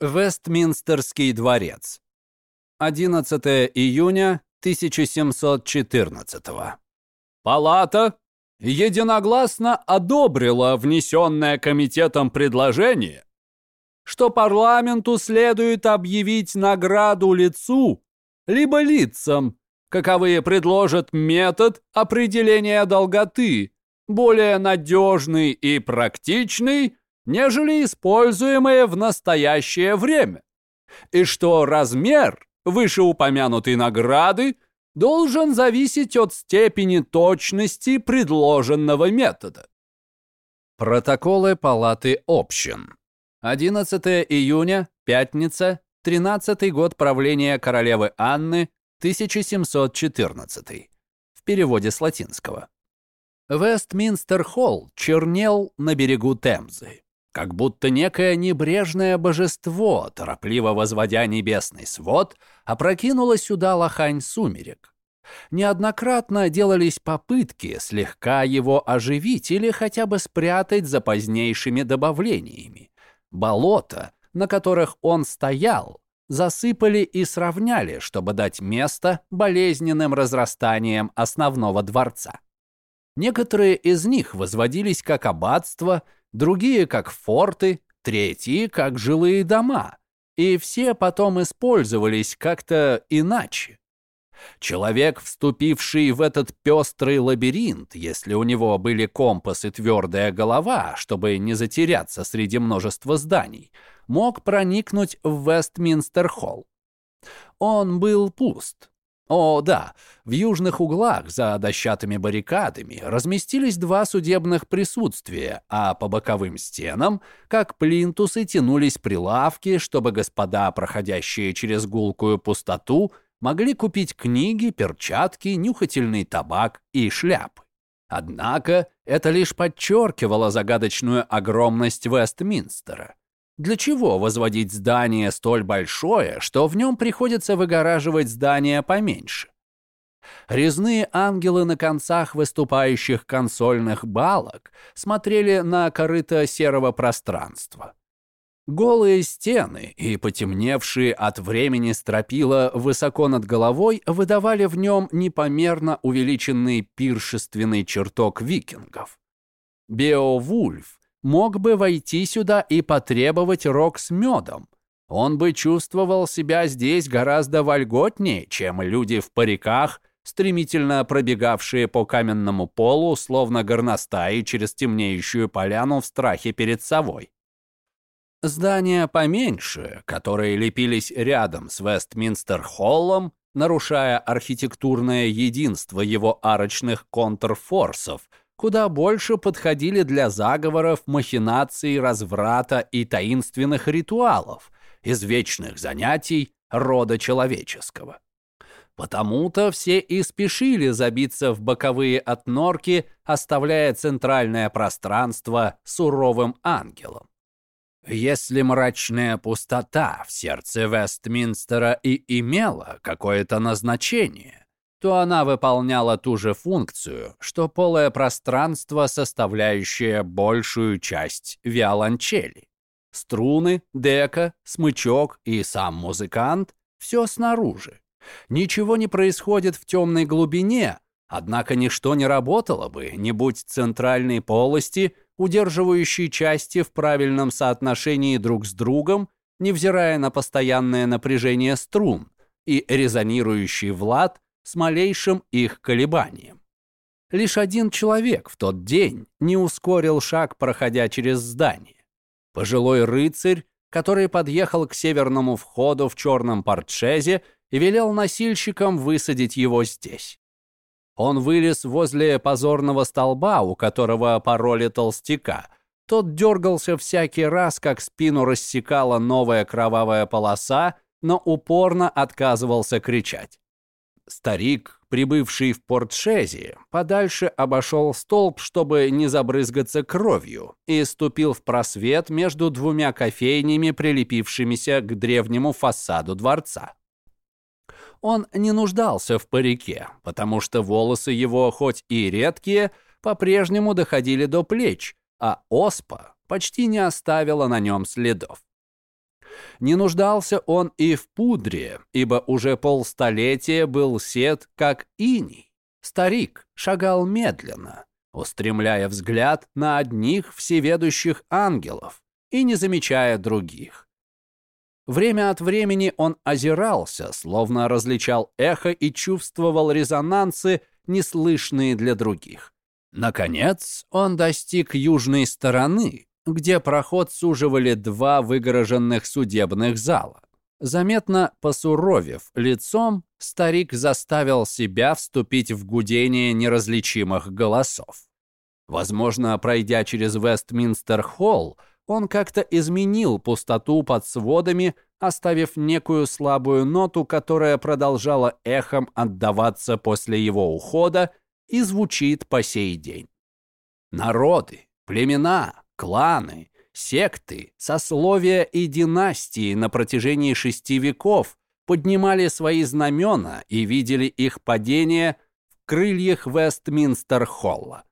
Вестминстерский дворец. 11 июня 1714 Палата единогласно одобрила внесенное комитетом предложение, что парламенту следует объявить награду лицу, либо лицам, каковые предложат метод определения долготы, более надежный и практичный, нежели используемые в настоящее время, и что размер вышеупомянутой награды должен зависеть от степени точности предложенного метода. Протоколы Палаты общин. 11 июня, пятница, 13 год правления королевы Анны, 1714. В переводе с латинского. Вестминстер-холл чернел на берегу Темзы как будто некое небрежное божество, торопливо возводя небесный свод, опрокинуло сюда лохань сумерек. Неоднократно делались попытки слегка его оживить или хотя бы спрятать за позднейшими добавлениями. Болота, на которых он стоял, засыпали и сравняли, чтобы дать место болезненным разрастаниям основного дворца. Некоторые из них возводились как аббатство – другие как форты, третьи как жилые дома, и все потом использовались как-то иначе. Человек, вступивший в этот пестрый лабиринт, если у него были компас и твердая голова, чтобы не затеряться среди множества зданий, мог проникнуть в Вестминстер-холл. Он был пуст. О, да, в южных углах за дощатыми баррикадами разместились два судебных присутствия, а по боковым стенам, как плинтусы, тянулись прилавки, чтобы господа, проходящие через гулкую пустоту, могли купить книги, перчатки, нюхательный табак и шляпы. Однако это лишь подчеркивало загадочную огромность Вестминстера. Для чего возводить здание столь большое, что в нем приходится выгораживать здания поменьше? Резные ангелы на концах выступающих консольных балок смотрели на корыто серого пространства. Голые стены и потемневшие от времени стропила высоко над головой выдавали в нем непомерно увеличенный пиршественный чертог викингов. Беовульф мог бы войти сюда и потребовать рог с медом. Он бы чувствовал себя здесь гораздо вольготнее, чем люди в париках, стремительно пробегавшие по каменному полу, словно горностаи через темнеющую поляну в страхе перед совой. Здания поменьше, которые лепились рядом с Вестминстер-холлом, нарушая архитектурное единство его арочных контрфорсов, куда больше подходили для заговоров, махинаций, разврата и таинственных ритуалов, извечных занятий рода человеческого. Потому-то все и спешили забиться в боковые отнорки, оставляя центральное пространство суровым ангелом. Если мрачная пустота в сердце Вестминстера и имела какое-то назначение, то она выполняла ту же функцию, что полое пространство, составляющее большую часть виолончели. Струны, дека, смычок и сам музыкант – все снаружи. Ничего не происходит в темной глубине, однако ничто не работало бы, не будь центральной полости, удерживающей части в правильном соотношении друг с другом, невзирая на постоянное напряжение струн, и резонирующий в лад – с малейшим их колебанием. Лишь один человек в тот день не ускорил шаг, проходя через здание. Пожилой рыцарь, который подъехал к северному входу в черном портшезе и велел носильщикам высадить его здесь. Он вылез возле позорного столба, у которого пароли толстяка. Тот дергался всякий раз, как спину рассекала новая кровавая полоса, но упорно отказывался кричать. Старик, прибывший в Порт-Шези, подальше обошел столб, чтобы не забрызгаться кровью, и ступил в просвет между двумя кофейнями, прилепившимися к древнему фасаду дворца. Он не нуждался в парике, потому что волосы его, хоть и редкие, по-прежнему доходили до плеч, а оспа почти не оставила на нем следов. Не нуждался он и в пудре, ибо уже полстолетия был сед, как иней. Старик шагал медленно, устремляя взгляд на одних всеведущих ангелов и не замечая других. Время от времени он озирался, словно различал эхо и чувствовал резонансы, неслышные для других. Наконец, он достиг южной стороны, где проход суживали два выгороженных судебных зала. Заметно посуровев лицом, старик заставил себя вступить в гудение неразличимых голосов. Возможно, пройдя через Вестминстер-холл, он как-то изменил пустоту под сводами, оставив некую слабую ноту, которая продолжала эхом отдаваться после его ухода и звучит по сей день. Народы, племена, кланы, секты, сословия и династии на протяжении шести веков поднимали свои знамена и видели их падение в крыльях Вестминстер-холла.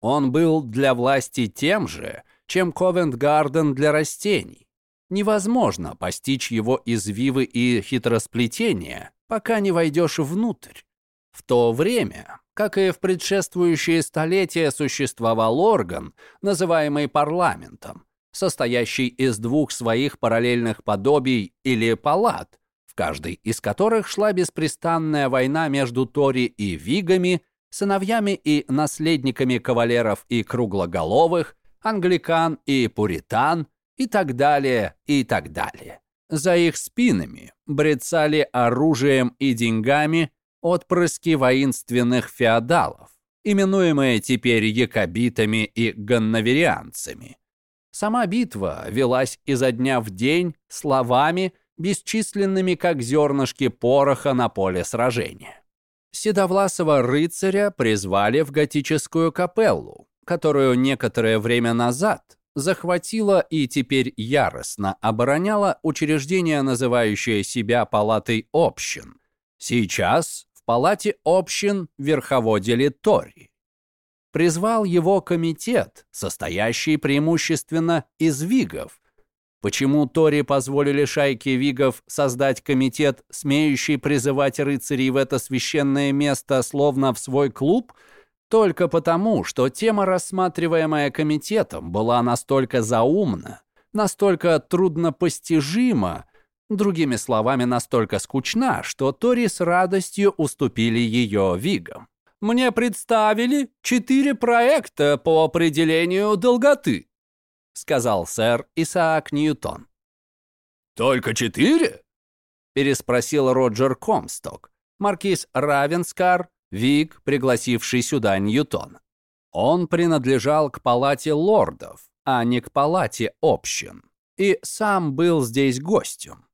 Он был для власти тем же, чем Ковент-Гарден для растений. Невозможно постичь его извивы и хитросплетения, пока не войдешь внутрь. В то время, как и в предшествующие столетия, существовал орган, называемый парламентом, состоящий из двух своих параллельных подобий или палат, в каждой из которых шла беспрестанная война между Тори и Вигами, сыновьями и наследниками кавалеров и круглоголовых, англикан и пуритан и так далее, и так далее. За их спинами брецали оружием и деньгами отпрыски воинственных феодалов, именуемые теперь якобитами и ганноверианцами. Сама битва велась изо дня в день словами, бесчисленными как зернышки пороха на поле сражения. Седовласого рыцаря призвали в готическую капеллу, которую некоторое время назад захватила и теперь яростно обороняла учреждение, называющее себя Палатой общин. Сейчас Палате общин верховодили Тори. Призвал его комитет, состоящий преимущественно из вигов. Почему Тори позволили шайке вигов создать комитет, смеющий призывать рыцарей в это священное место, словно в свой клуб – только потому, что тема, рассматриваемая комитетом, была настолько заумна, настолько труднопостижима, другими словами, настолько скучна, что Тори с радостью уступили ее вигам. «Мне представили четыре проекта по определению долготы», сказал сэр Исаак Ньютон. «Только четыре?» переспросил Роджер Комсток, маркиз Равенскар, Вик, пригласивший сюда Ньютон. Он принадлежал к палате лордов, а не к палате общин, и сам был здесь гостем.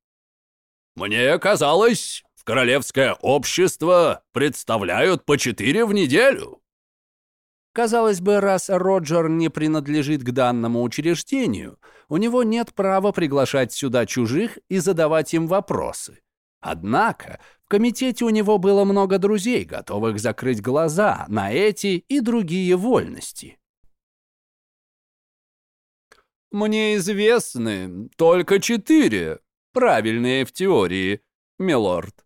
«Мне казалось, в королевское общество представляют по четыре в неделю». Казалось бы, раз Роджер не принадлежит к данному учреждению, у него нет права приглашать сюда чужих и задавать им вопросы. Однако в комитете у него было много друзей, готовых закрыть глаза на эти и другие вольности. «Мне известны только четыре, правильные в теории, милорд.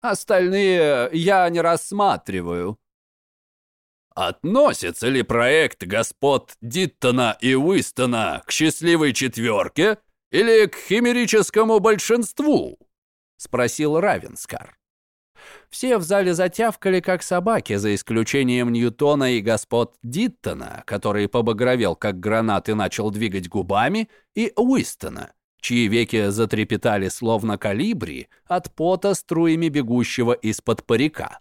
Остальные я не рассматриваю». «Относится ли проект господ Диттона и Уистона к счастливой четверке или к химерическому большинству?» — спросил Равенскар. Все в зале затявкали, как собаки, за исключением Ньютона и господ Диттона, который побагровел, как гранат, и начал двигать губами, и Уистона, чьи веки затрепетали, словно калибри, от пота струями бегущего из-под парика.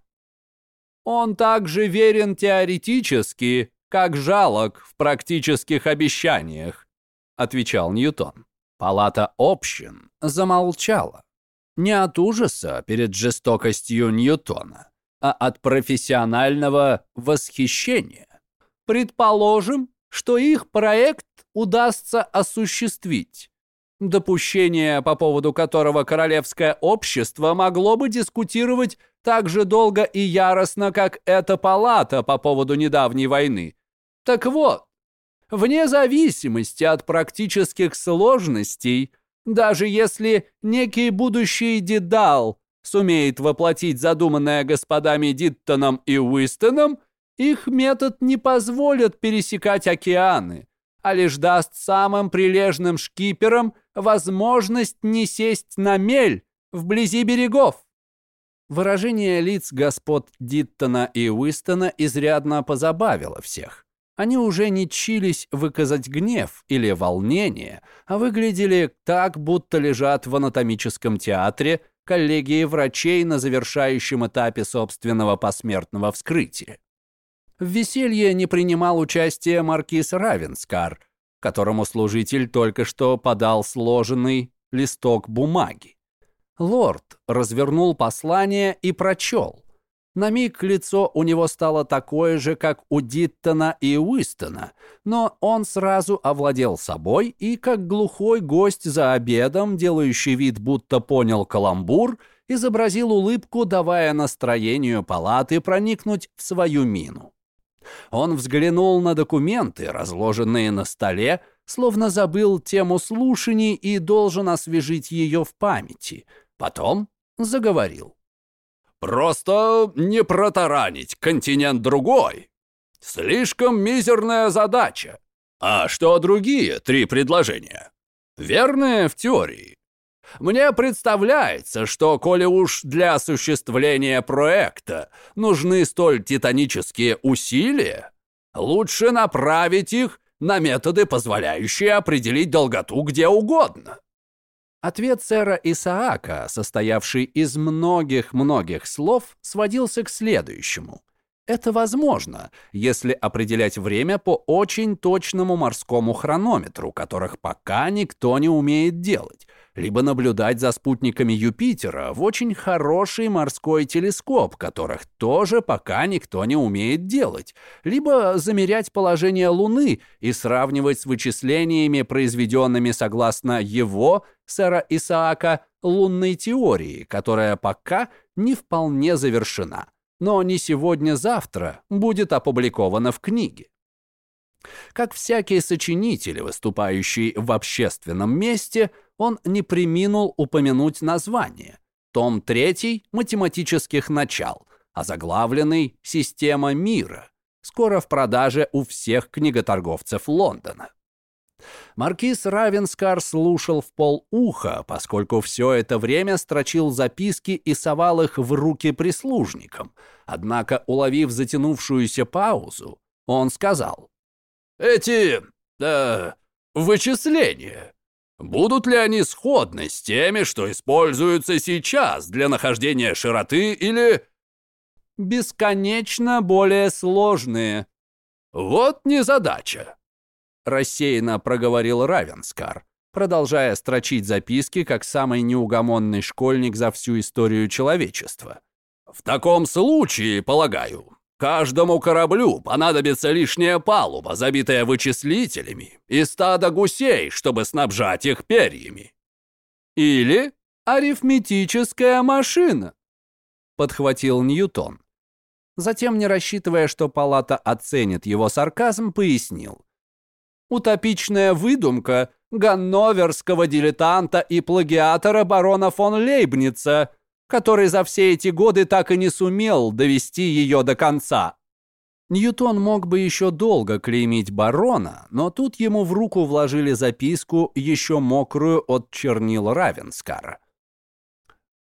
«Он также верен теоретически, как жалок в практических обещаниях», отвечал Ньютон. Палата общин замолчала. Не от ужаса перед жестокостью Ньютона, а от профессионального восхищения. Предположим, что их проект удастся осуществить. Допущение, по поводу которого королевское общество могло бы дискутировать так же долго и яростно, как эта палата по поводу недавней войны. Так вот, вне зависимости от практических сложностей, Даже если некий будущий Дедал сумеет воплотить задуманное господами Диттоном и Уистоном, их метод не позволит пересекать океаны, а лишь даст самым прилежным шкиперам возможность не сесть на мель вблизи берегов. Выражение лиц господ Диттона и Уистона изрядно позабавило всех. Они уже не чились выказать гнев или волнение, а выглядели так, будто лежат в анатомическом театре коллегии врачей на завершающем этапе собственного посмертного вскрытия. В веселье не принимал участие маркиз Равенскар, которому служитель только что подал сложенный листок бумаги. Лорд развернул послание и прочел. На миг лицо у него стало такое же, как у Диттона и Уистона, но он сразу овладел собой и, как глухой гость за обедом, делающий вид, будто понял каламбур, изобразил улыбку, давая настроению палаты проникнуть в свою мину. Он взглянул на документы, разложенные на столе, словно забыл тему слушаний и должен освежить ее в памяти. Потом заговорил. Просто не протаранить континент другой. Слишком мизерная задача. А что другие три предложения? Верные в теории. Мне представляется, что коли уж для осуществления проекта нужны столь титанические усилия, лучше направить их на методы, позволяющие определить долготу где угодно. Ответ сэра Исаака, состоявший из многих-многих слов, сводился к следующему. Это возможно, если определять время по очень точному морскому хронометру, которых пока никто не умеет делать, либо наблюдать за спутниками Юпитера в очень хороший морской телескоп, которых тоже пока никто не умеет делать, либо замерять положение Луны и сравнивать с вычислениями, произведенными согласно его, сэра Исаака, лунной теории, которая пока не вполне завершена, но не сегодня-завтра будет опубликована в книге. Как всякий сочинитель, выступающий в общественном месте – он не приминул упомянуть название. Том 3 математических начал, озаглавленный «Система мира», скоро в продаже у всех книготорговцев Лондона. Маркиз Равенскар слушал в полуха, поскольку все это время строчил записки и совал их в руки прислужникам. Однако, уловив затянувшуюся паузу, он сказал. «Эти... Э, вычисления Будут ли они сходны с теми, что используются сейчас для нахождения широты или... Бесконечно более сложные. Вот незадача. Рассеянно проговорил Равенскар, продолжая строчить записки, как самый неугомонный школьник за всю историю человечества. В таком случае, полагаю, Каждому кораблю понадобится лишняя палуба, забитая вычислителями, и стадо гусей, чтобы снабжать их перьями. Или арифметическая машина, подхватил Ньютон. Затем, не рассчитывая, что палата оценит его сарказм, пояснил. Утопичная выдумка ганноверского дилетанта и плагиатора барона фон Лейбница – который за все эти годы так и не сумел довести ее до конца. Ньютон мог бы еще долго клеймить барона, но тут ему в руку вложили записку, еще мокрую от чернил Равенскара.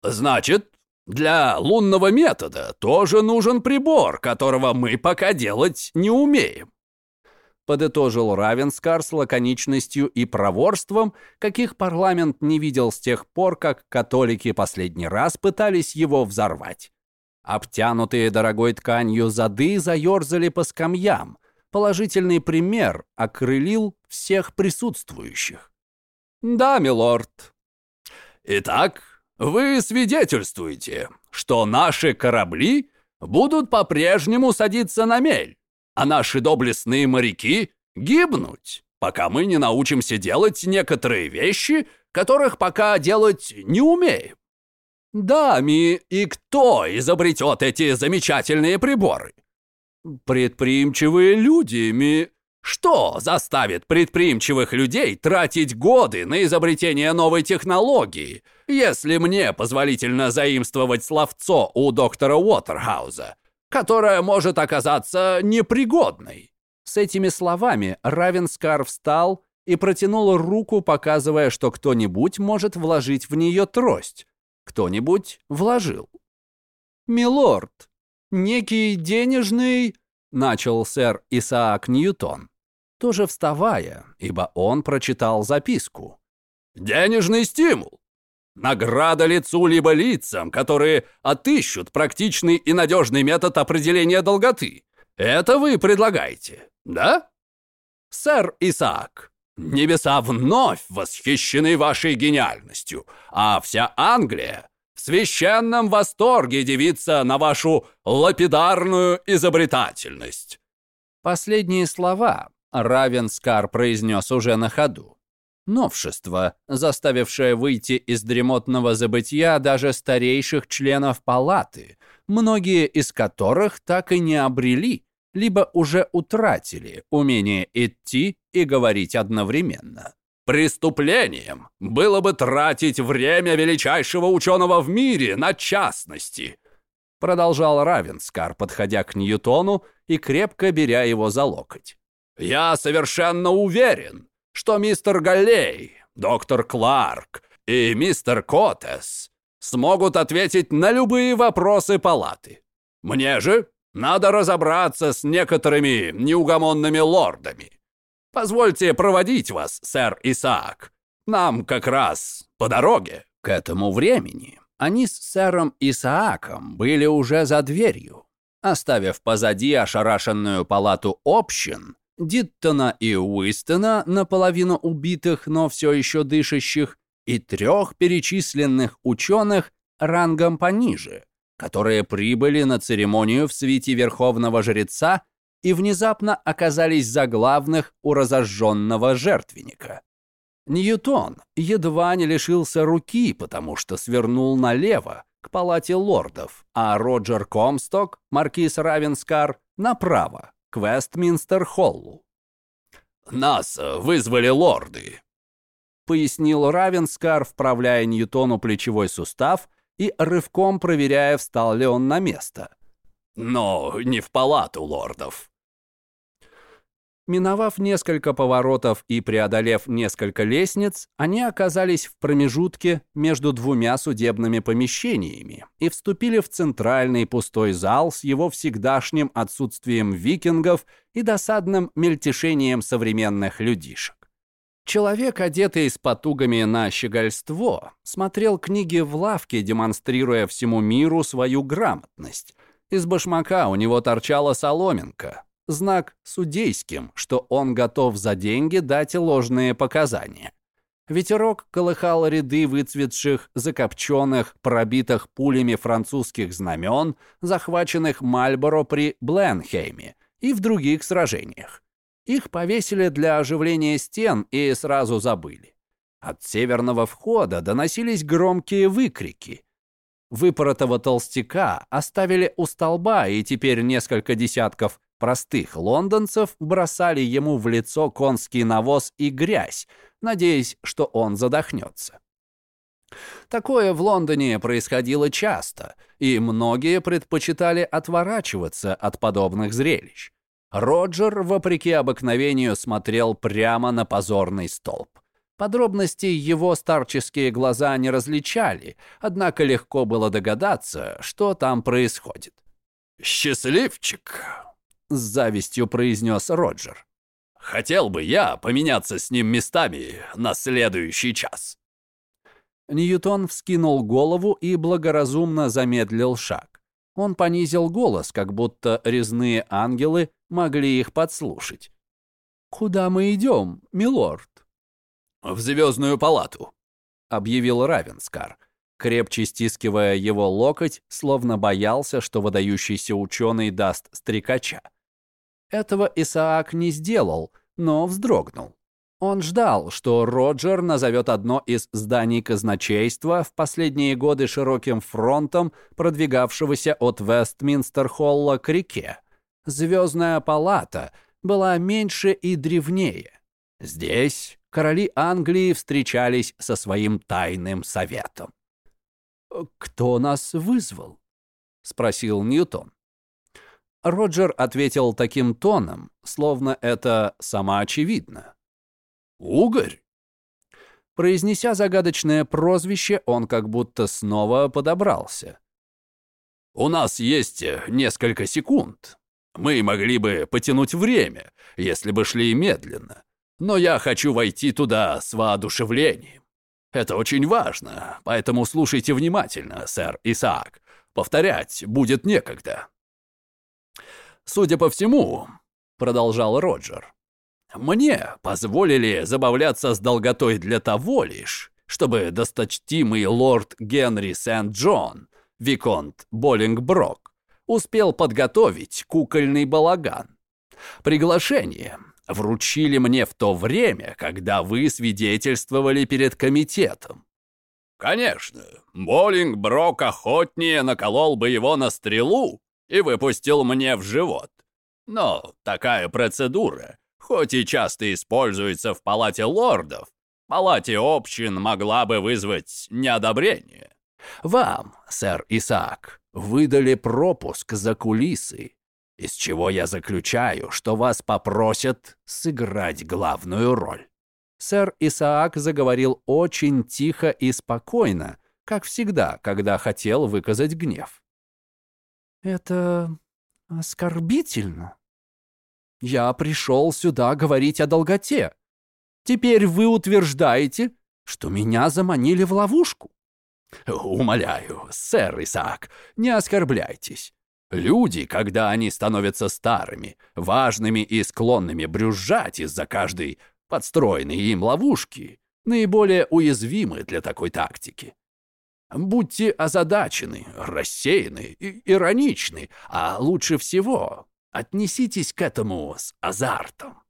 «Значит, для лунного метода тоже нужен прибор, которого мы пока делать не умеем подытожил Равенскар с лаконичностью и проворством, каких парламент не видел с тех пор, как католики последний раз пытались его взорвать. Обтянутые дорогой тканью зады заерзали по скамьям. Положительный пример окрылил всех присутствующих. «Да, милорд. Итак, вы свидетельствуете, что наши корабли будут по-прежнему садиться на мель а наши доблестные моряки гибнуть, пока мы не научимся делать некоторые вещи, которых пока делать не умеем. Да, Ми, и кто изобретет эти замечательные приборы? Предприимчивые люди, Ми. Что заставит предприимчивых людей тратить годы на изобретение новой технологии, если мне позволительно заимствовать словцо у доктора Уотерхауза, которое может оказаться непригодной?» С этими словами Равенскар встал и протянул руку, показывая, что кто-нибудь может вложить в нее трость. Кто-нибудь вложил. «Милорд, некий денежный...» — начал сэр Исаак Ньютон тоже вставая, ибо он прочитал записку. «Денежный стимул! Награда лицу либо лицам, которые отыщут практичный и надежный метод определения долготы. Это вы предлагаете, да? Сэр Исаак, небеса вновь восхищены вашей гениальностью, а вся Англия в священном восторге дивится на вашу лапидарную изобретательность». Последние слова Равенскар произнес уже на ходу. Новшество, заставившее выйти из дремотного забытия даже старейших членов палаты, многие из которых так и не обрели, либо уже утратили умение идти и говорить одновременно. Преступлением было бы тратить время величайшего ученого в мире на частности, продолжал Равенскар, подходя к Ньютону и крепко беря его за локоть. Я совершенно уверен, что мистер Галлей, доктор Кларк и мистер Котес смогут ответить на любые вопросы палаты. Мне же надо разобраться с некоторыми неугомонными лордами. Позвольте проводить вас, сэр Исаак. Нам как раз по дороге. К этому времени они с сэром Исааком были уже за дверью. Оставив позади ошарашенную палату общин, Диттона и Уистона, наполовину убитых, но все еще дышащих, и трех перечисленных ученых рангом пониже, которые прибыли на церемонию в свете Верховного Жреца и внезапно оказались за главных у разожженного жертвенника. Ньютон едва не лишился руки, потому что свернул налево, к палате лордов, а Роджер Комсток, маркиз Равенскар, направо, к Вестминстер-Холлу. «Нас вызвали лорды», — пояснил Равенскар, вправляя Ньютону плечевой сустав и рывком проверяя, встал ли он на место. «Но не в палату лордов. Миновав несколько поворотов и преодолев несколько лестниц, они оказались в промежутке между двумя судебными помещениями и вступили в центральный пустой зал с его всегдашним отсутствием викингов и досадным мельтешением современных людишек. Человек, одетый с потугами на щегольство, смотрел книги в лавке, демонстрируя всему миру свою грамотность. Из башмака у него торчала соломинка, знак судейским, что он готов за деньги дать ложные показания. Ветерок колыхал ряды выцветших, закопченных, пробитых пулями французских знамен, захваченных Мальборо при Бленхейме и в других сражениях. Их повесили для оживления стен и сразу забыли. От северного входа доносились громкие выкрики. Выпоротого толстяка оставили у столба, и теперь несколько десятков простых лондонцев бросали ему в лицо конский навоз и грязь, надеясь, что он задохнется. Такое в Лондоне происходило часто, и многие предпочитали отворачиваться от подобных зрелищ. Роджер, вопреки обыкновению, смотрел прямо на позорный столб. Подробностей его старческие глаза не различали, однако легко было догадаться, что там происходит. «Счастливчик!» — с завистью произнес Роджер. «Хотел бы я поменяться с ним местами на следующий час». Ньютон вскинул голову и благоразумно замедлил шаг. Он понизил голос, как будто резные ангелы могли их подслушать. «Куда мы идем, милорд?» «В звездную палату», — объявил Равенскар, крепче стискивая его локоть, словно боялся, что выдающийся ученый даст стрекача. Этого Исаак не сделал, но вздрогнул. Он ждал, что Роджер назовет одно из зданий казначейства в последние годы широким фронтом, продвигавшегося от Вестминстер-Холла к реке. Звездная палата, была меньше и древнее. Здесь короли Англии встречались со своим тайным советом. «Кто нас вызвал?» — спросил Ньютон. Роджер ответил таким тоном, словно это самоочевидно. «Угорь?» Произнеся загадочное прозвище, он как будто снова подобрался. «У нас есть несколько секунд. Мы могли бы потянуть время, если бы шли медленно. Но я хочу войти туда с воодушевлением. Это очень важно, поэтому слушайте внимательно, сэр Исаак. Повторять будет некогда. Судя по всему, продолжал Роджер, мне позволили забавляться с долготой для того лишь, чтобы досточтимый лорд Генри Сент-Джон, Виконт Боллингброк, успел подготовить кукольный балаган. Приглашение вручили мне в то время, когда вы свидетельствовали перед комитетом. Конечно, Боллингброк охотнее наколол бы его на стрелу и выпустил мне в живот. Но такая процедура, хоть и часто используется в палате лордов, палате общин могла бы вызвать неодобрение. Вам, сэр Исаак, выдали пропуск за кулисы, из чего я заключаю, что вас попросят сыграть главную роль. Сэр Исаак заговорил очень тихо и спокойно, как всегда, когда хотел выказать гнев. «Это оскорбительно. Я пришел сюда говорить о долготе. Теперь вы утверждаете, что меня заманили в ловушку. Умоляю, сэр Исаак, не оскорбляйтесь. Люди, когда они становятся старыми, важными и склонными брюзжать из-за каждой подстроенной им ловушки, наиболее уязвимы для такой тактики. Будьте озадачены, рассеяны, ироничны, а лучше всего отнеситесь к этому с азартом.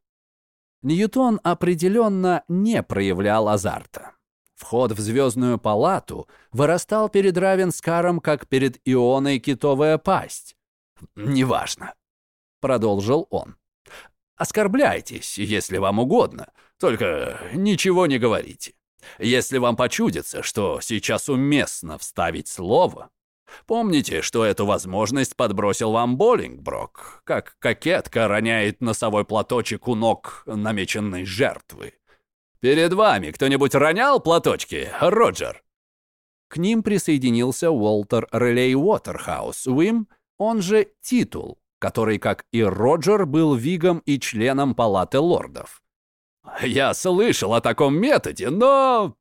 Ньютон определенно не проявлял азарта. Вход в звездную палату вырастал перед Равенскаром, как перед Ионой китовая пасть. «Неважно», — продолжил он. «Оскорбляйтесь, если вам угодно, только ничего не говорите. Если вам почудится, что сейчас уместно вставить слово, помните, что эту возможность подбросил вам Боллингброк, как кокетка роняет носовой платочек у ног намеченной жертвы. «Перед вами кто-нибудь ронял платочки, Роджер?» К ним присоединился Уолтер Релей Уотерхаус Уим, он же Титул, который, как и Роджер, был вигом и членом Палаты лордов. «Я слышал о таком методе, но...»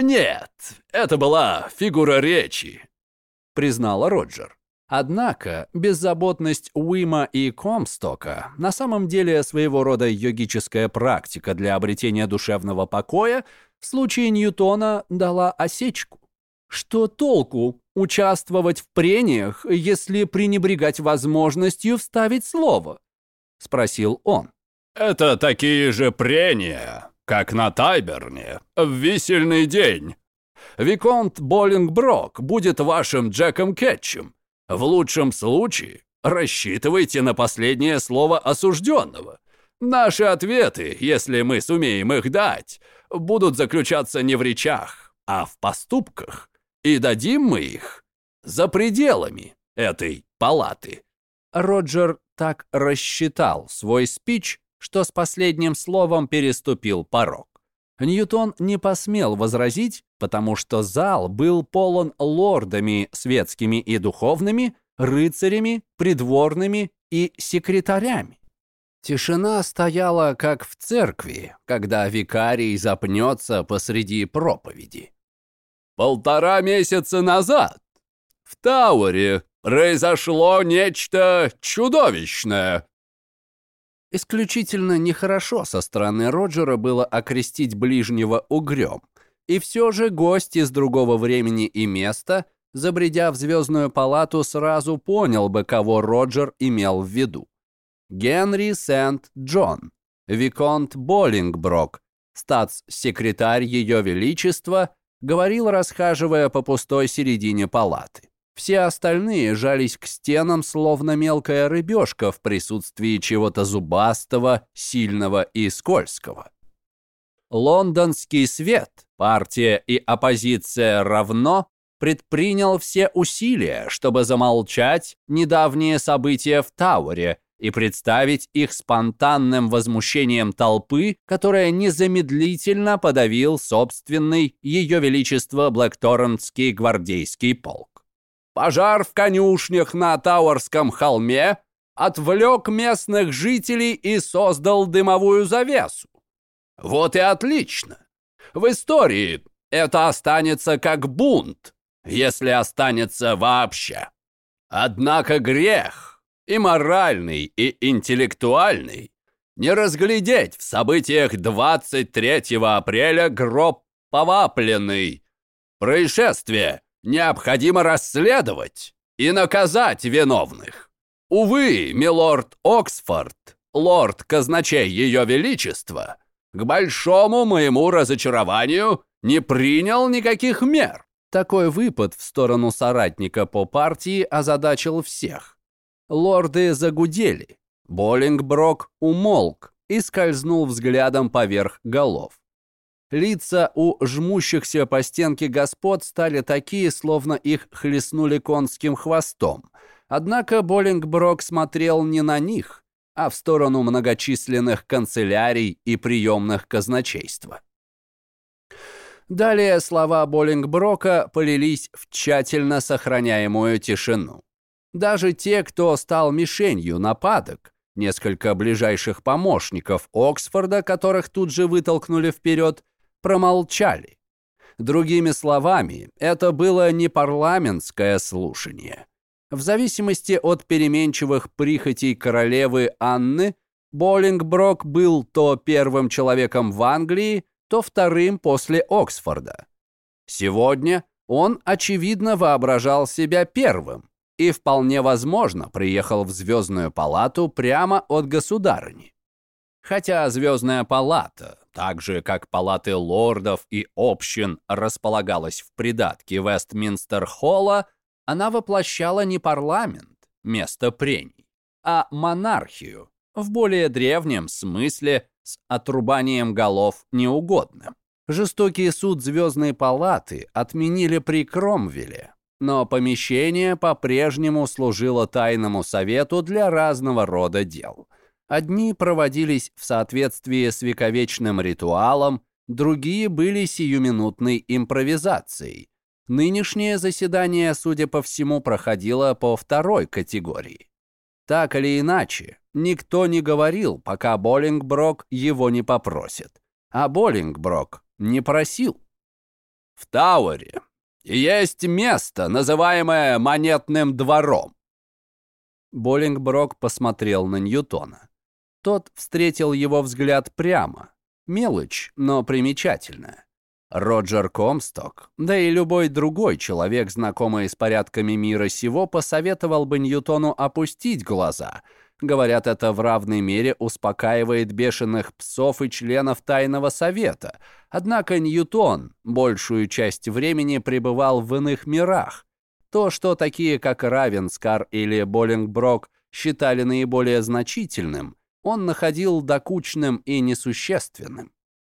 «Нет, это была фигура речи», — признала Роджер. Однако беззаботность Уима и Комстока на самом деле своего рода йогическая практика для обретения душевного покоя в случае Ньютона дала осечку. Что толку участвовать в прениях, если пренебрегать возможностью вставить слово? Спросил он. Это такие же прения, как на Тайберне, в висельный день. Виконт Боллингброк будет вашим Джеком Кетчем, в лучшем случае рассчитывайте на последнее слово осужденного. Наши ответы, если мы сумеем их дать, будут заключаться не в речах, а в поступках. И дадим мы их за пределами этой палаты. Роджер так рассчитал свой спич, что с последним словом переступил порог. Ньютон не посмел возразить, потому что зал был полон лордами светскими и духовными, рыцарями, придворными и секретарями. Тишина стояла, как в церкви, когда викарий запнется посреди проповеди. Полтора месяца назад в Тауэре произошло нечто чудовищное. Исключительно нехорошо со стороны Роджера было окрестить ближнего угрём. И все же гость из другого времени и места, забредя в звездную палату, сразу понял бы, кого Роджер имел в виду. Генри Сент-Джон, Виконт Боллингброк, статс-секретарь Ее Величества, говорил, расхаживая по пустой середине палаты. Все остальные жались к стенам, словно мелкая рыбешка в присутствии чего-то зубастого, сильного и скользкого. Лондонский свет, партия и оппозиция равно, предпринял все усилия, чтобы замолчать недавние события в Тауэре и представить их спонтанным возмущением толпы, которая незамедлительно подавил собственный Ее Величество Блэкторнский гвардейский полк. Пожар в конюшнях на Тауэрском холме отвлек местных жителей и создал дымовую завесу. Вот и отлично. В истории это останется как бунт, если останется вообще. Однако грех, и моральный, и интеллектуальный, не разглядеть в событиях 23 апреля гроб повапленный. Происшествие необходимо расследовать и наказать виновных. Увы, милорд Оксфорд, лорд казначей Ее Величества, к большому моему разочарованию не принял никаких мер. Такой выпад в сторону соратника по партии озадачил всех. Лорды загудели. Боллингброк умолк и скользнул взглядом поверх голов. Лица у жмущихся по стенке господ стали такие, словно их хлестнули конским хвостом. Однако Боллингброк смотрел не на них, а в сторону многочисленных канцелярий и приемных казначейства. Далее слова Боллингброка полились в тщательно сохраняемую тишину. Даже те, кто стал мишенью нападок, несколько ближайших помощников Оксфорда, которых тут же вытолкнули вперед, промолчали. Другими словами, это было не парламентское слушание. В зависимости от переменчивых прихотей королевы Анны, Боллингброк был то первым человеком в Англии, то вторым после Оксфорда. Сегодня он, очевидно, воображал себя первым и вполне возможно приехал в Звездную палату прямо от государыни. Хотя Звездная палата, так же как палаты лордов и общин, располагалась в придатке Вестминстер-холла, она воплощала не парламент, место прений, а монархию в более древнем смысле с отрубанием голов неугодным. Жестокий суд Звездной палаты отменили при Кромвеле, но помещение по-прежнему служило тайному совету для разного рода дел – Одни проводились в соответствии с вековечным ритуалом, другие были сиюминутной импровизацией. Нынешнее заседание, судя по всему, проходило по второй категории. Так или иначе, никто не говорил, пока Боллингброк его не попросит. А Боллингброк не просил. В Тауэре есть место, называемое монетным двором. Боллингброк посмотрел на Ньютона. Тот встретил его взгляд прямо. Мелочь, но примечательная. Роджер Комсток, да и любой другой человек, знакомый с порядками мира сего, посоветовал бы Ньютону опустить глаза. Говорят, это в равной мере успокаивает бешеных псов и членов Тайного Совета. Однако Ньютон большую часть времени пребывал в иных мирах. То, что такие, как Равенскар или Боллингброк, считали наиболее значительным, он находил докучным и несущественным.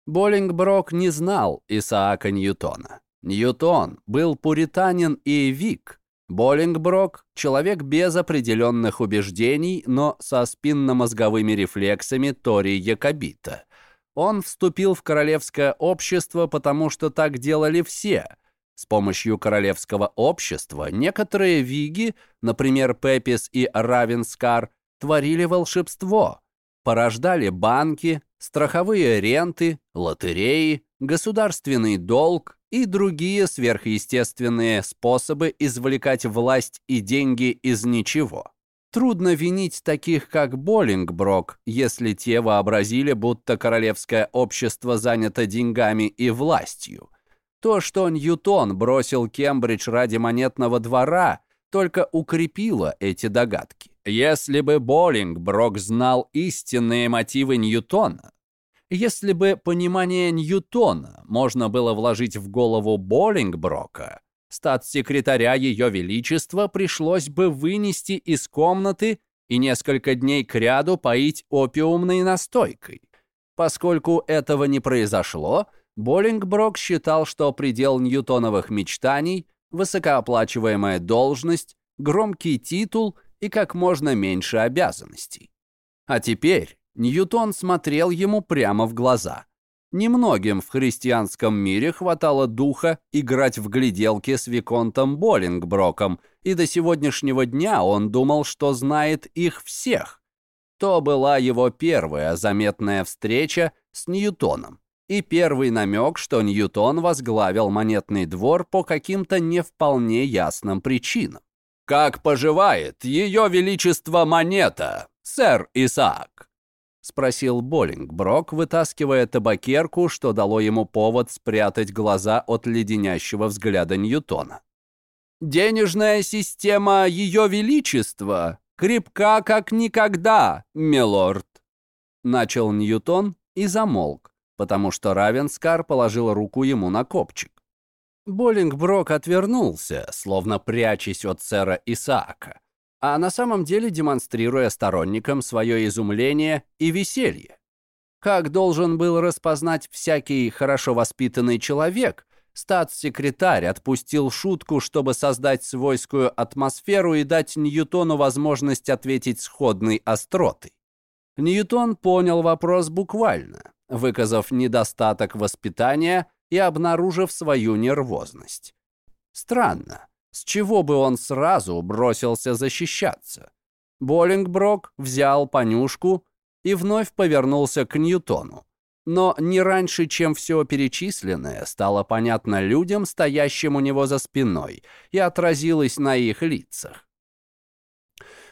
Боллингброк не знал Исаака Ньютона. Ньютон был пуританин и вик. Боллингброк – человек без определенных убеждений, но со спинномозговыми рефлексами Тори Якобита. Он вступил в королевское общество, потому что так делали все. С помощью королевского общества некоторые виги, например, Пепис и Равенскар, творили волшебство – порождали банки, страховые ренты, лотереи, государственный долг и другие сверхъестественные способы извлекать власть и деньги из ничего. Трудно винить таких, как Боллингброк, если те вообразили, будто королевское общество занято деньгами и властью. То, что Ньютон бросил Кембридж ради монетного двора, только укрепило эти догадки. Если бы Боллингброк знал истинные мотивы Ньютона, если бы понимание Ньютона можно было вложить в голову Боллингброка, статс-секретаря Ее Величества пришлось бы вынести из комнаты и несколько дней кряду поить опиумной настойкой. Поскольку этого не произошло, Боллингброк считал, что предел ньютоновых мечтаний – высокооплачиваемая должность, громкий титул и как можно меньше обязанностей. А теперь Ньютон смотрел ему прямо в глаза – Немногим в христианском мире хватало духа играть в гляделки с Виконтом Боллингброком, и до сегодняшнего дня он думал, что знает их всех. То была его первая заметная встреча с Ньютоном и первый намек, что Ньютон возглавил монетный двор по каким-то не вполне ясным причинам. «Как поживает ее величество монета, сэр Исаак?» — спросил Боллингброк, вытаскивая табакерку, что дало ему повод спрятать глаза от леденящего взгляда Ньютона. «Денежная система Ее Величества крепка как никогда, милорд!» Начал Ньютон и замолк, потому что Равенскар положил руку ему на копчик. Боллингброк отвернулся, словно прячась от сэра Исаака а на самом деле демонстрируя сторонникам свое изумление и веселье. Как должен был распознать всякий хорошо воспитанный человек, статс-секретарь отпустил шутку, чтобы создать свойскую атмосферу и дать Ньютону возможность ответить сходной остротой. Ньютон понял вопрос буквально, выказав недостаток воспитания и обнаружив свою нервозность. Странно. С чего бы он сразу бросился защищаться? Боллингброк взял понюшку и вновь повернулся к Ньютону. Но не раньше, чем все перечисленное стало понятно людям, стоящим у него за спиной, и отразилось на их лицах.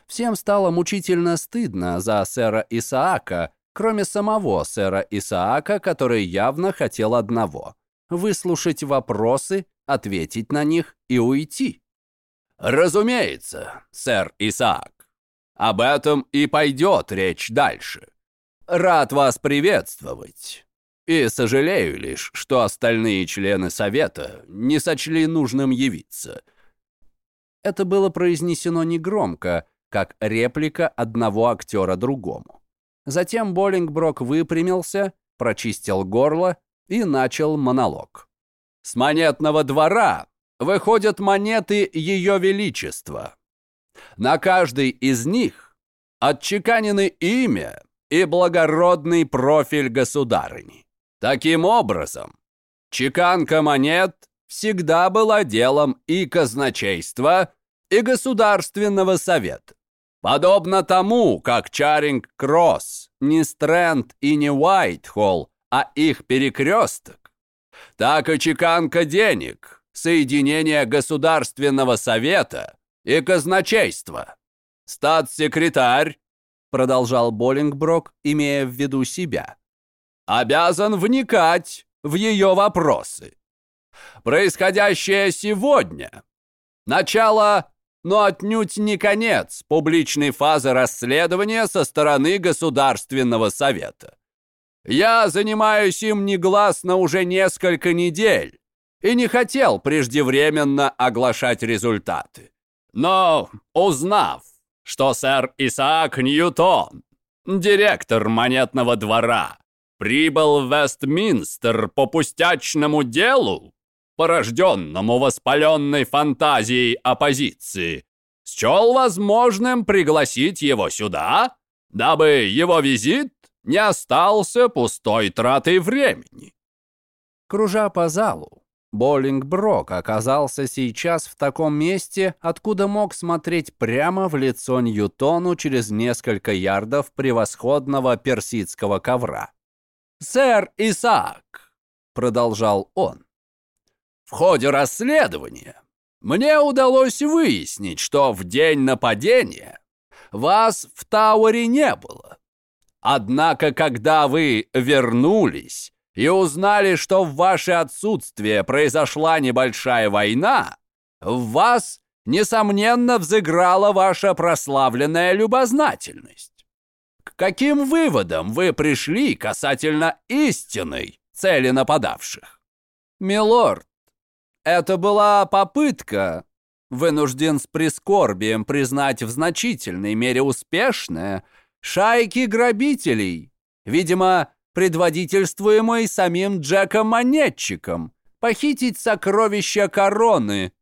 Всем стало мучительно стыдно за сэра Исаака, кроме самого сэра Исаака, который явно хотел одного — выслушать вопросы ответить на них и уйти. Разумеется, сэр Исаак. Об этом и пойдет речь дальше. Рад вас приветствовать. И сожалею лишь, что остальные члены совета не сочли нужным явиться. Это было произнесено негромко, как реплика одного актера другому. Затем Боллингброк выпрямился, прочистил горло и начал монолог. С монетного двора выходят монеты Ее Величества. На каждой из них отчеканены имя и благородный профиль государыни. Таким образом, чеканка монет всегда была делом и казначейства, и Государственного совета. Подобно тому, как Чаринг-Кросс, не Стрэнд и не Уайтхолл, а их перекресток, так и чеканка денег, соединение Государственного совета и казначейства. Статс-секретарь, продолжал Боллингброк, имея в виду себя, обязан вникать в ее вопросы. Происходящее сегодня – начало, но отнюдь не конец публичной фазы расследования со стороны Государственного совета. Я занимаюсь им негласно уже несколько недель и не хотел преждевременно оглашать результаты. Но, узнав, что сэр Исаак Ньютон, директор монетного двора, прибыл в Вестминстер по пустячному делу, порожденному воспаленной фантазией оппозиции, счел возможным пригласить его сюда, дабы его визит не остался пустой тратой времени. Кружа по залу, Боллингброк оказался сейчас в таком месте, откуда мог смотреть прямо в лицо Ньютону через несколько ярдов превосходного персидского ковра. «Сэр Исаак», — продолжал он, — «в ходе расследования мне удалось выяснить, что в день нападения вас в Тауэре не было. Однако, когда вы вернулись и узнали, что в ваше отсутствие произошла небольшая война, в вас, несомненно, взыграла ваша прославленная любознательность. К каким выводам вы пришли касательно истинной цели нападавших? Милорд, Это была попытка, вынужден с прискорбием признать в значительной мере успешная, шайки грабителей, видимо, предводительствуемой самим Джеком Монетчиком, похитить сокровища короны,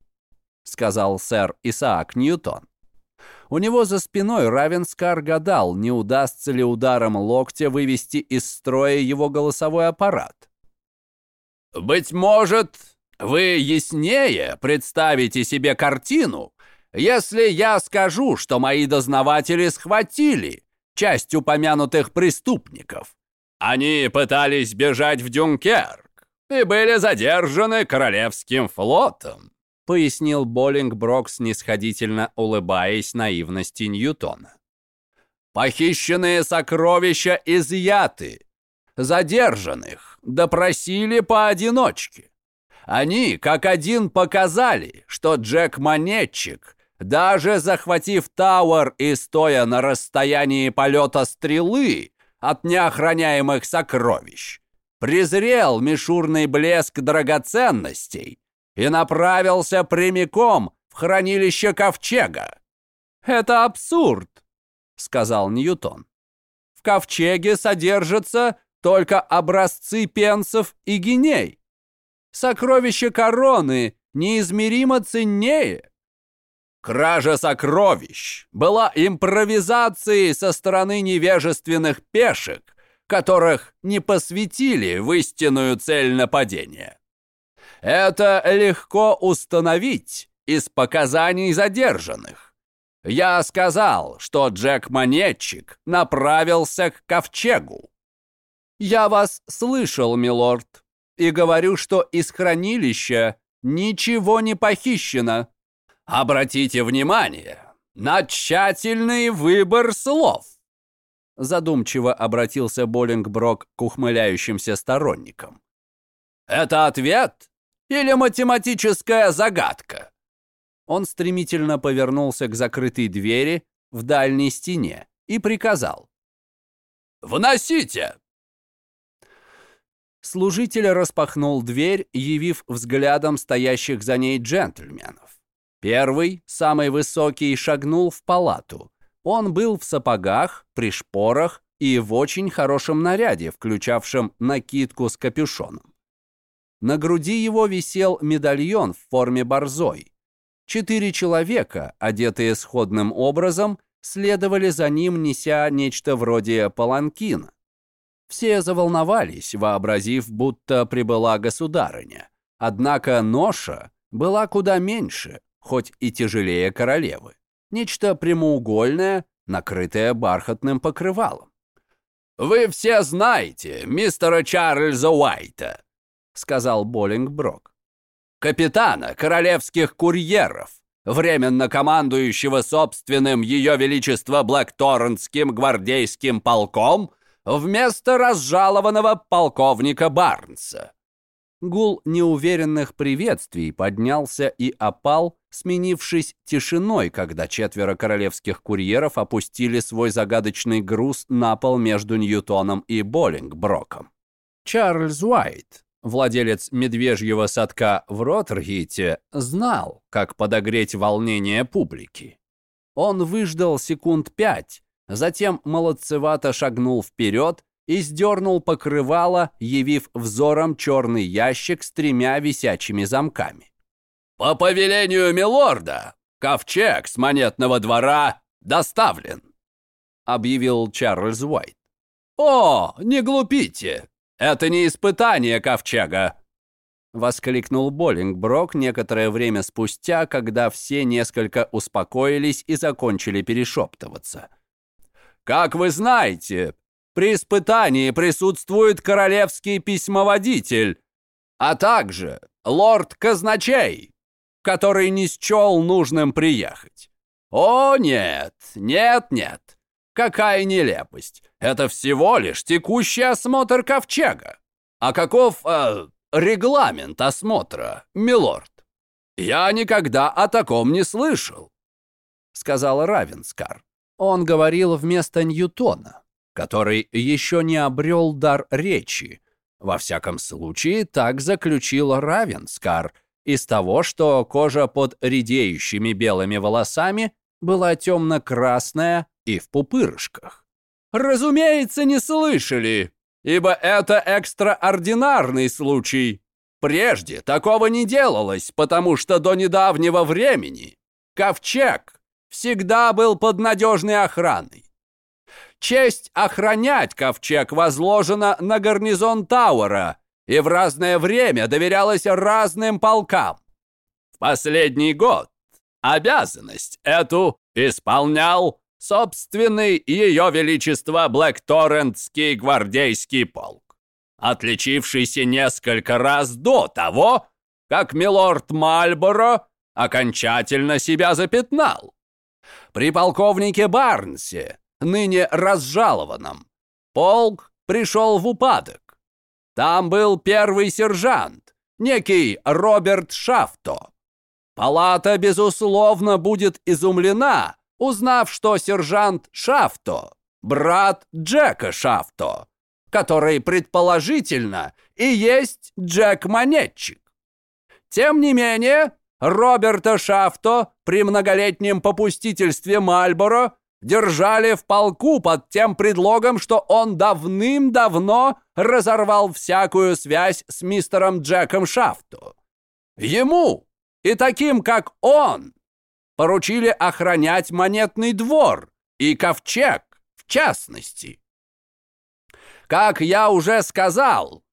сказал сэр Исаак Ньютон. У него за спиной Равенскар гадал, не удастся ли ударом локтя вывести из строя его голосовой аппарат. «Быть может, вы яснее представите себе картину, если я скажу, что мои дознаватели схватили часть упомянутых преступников. Они пытались бежать в Дюнкерк и были задержаны Королевским флотом пояснил Боллингброк, снисходительно улыбаясь наивности Ньютона. «Похищенные сокровища изъяты, задержанных допросили поодиночке. Они, как один, показали, что Джек-монетчик, даже захватив Тауэр и стоя на расстоянии полета стрелы от неохраняемых сокровищ, презрел мишурный блеск драгоценностей и направился прямиком в хранилище ковчега. «Это абсурд», — сказал Ньютон. «В ковчеге содержатся только образцы пенсов и геней. Сокровище короны неизмеримо ценнее. Кража сокровищ была импровизацией со стороны невежественных пешек, которых не посвятили в истинную цель нападения. Это легко установить из показаний задержанных. Я сказал, что Джек-монетчик направился к ковчегу. Я вас слышал, милорд, и говорю, что из хранилища ничего не похищено. Обратите внимание на тщательный выбор слов. Задумчиво обратился Боллингброк к ухмыляющимся сторонникам. Это ответ или математическая загадка?» Он стремительно повернулся к закрытой двери в дальней стене и приказал. «Вносите!» Служитель распахнул дверь, явив взглядом стоящих за ней джентльменов. Первый, самый высокий, шагнул в палату. Он был в сапогах, при шпорах и в очень хорошем наряде, включавшем накидку с капюшоном. На груди его висел медальон в форме борзой. Четыре человека, одетые сходным образом, следовали за ним, неся нечто вроде паланкина. Все заволновались, вообразив, будто прибыла государыня. Однако ноша была куда меньше, хоть и тяжелее королевы. Нечто прямоугольное, накрытое бархатным покрывалом. «Вы все знаете мистера Чарльза Уайта», сказал Боллингброк. «Капитана королевских курьеров, временно командующего собственным Ее Величество Блэкторнским гвардейским полком вместо разжалованного полковника Барнса». Гул неуверенных приветствий поднялся и опал, сменившись тишиной, когда четверо королевских курьеров опустили свой загадочный груз на пол между Ньютоном и Боллингброком. Чарльз Уайт, Владелец медвежьего садка в Ротергите знал, как подогреть волнение публики. Он выждал секунд пять, затем молодцевато шагнул вперед и сдернул покрывало, явив взором черный ящик с тремя висячими замками. «По повелению милорда, ковчег с монетного двора доставлен», объявил Чарльз Уайт. «О, не глупите! «Это не испытание ковчега!» Воскликнул Боллингброк некоторое время спустя, когда все несколько успокоились и закончили перешептываться. «Как вы знаете, при испытании присутствует королевский письмоводитель, а также лорд-казначей, который не счел нужным приехать. О, нет, нет, нет. Какая нелепость! Это всего лишь текущий осмотр ковчега. А каков э, регламент осмотра, милорд? Я никогда о таком не слышал, сказал Равенскар. Он говорил вместо Ньютона, который еще не обрел дар речи. Во всяком случае, так заключил Равенскар, из того, что кожа под редеющими белыми волосами была темно-красная и в пупырышках. «Разумеется, не слышали, ибо это экстраординарный случай. Прежде такого не делалось, потому что до недавнего времени ковчег всегда был под надежной охраной. Честь охранять ковчег возложена на гарнизон Тауэра и в разное время доверялась разным полкам. В последний год обязанность эту исполнял собственный Ее Величество Блэкторрентский гвардейский полк, отличившийся несколько раз до того, как милорд Мальборо окончательно себя запятнал. При полковнике Барнсе, ныне разжалованном, полк пришел в упадок. Там был первый сержант, некий Роберт Шафто. Палата, безусловно, будет изумлена, узнав, что сержант Шафто – брат Джека Шафто, который, предположительно, и есть Джек-монетчик. Тем не менее, Роберта Шафто при многолетнем попустительстве Мальборо держали в полку под тем предлогом, что он давным-давно разорвал всякую связь с мистером Джеком Шафто. Ему и таким, как он, поручили охранять монетный двор и ковчег в частности. Как я уже сказал,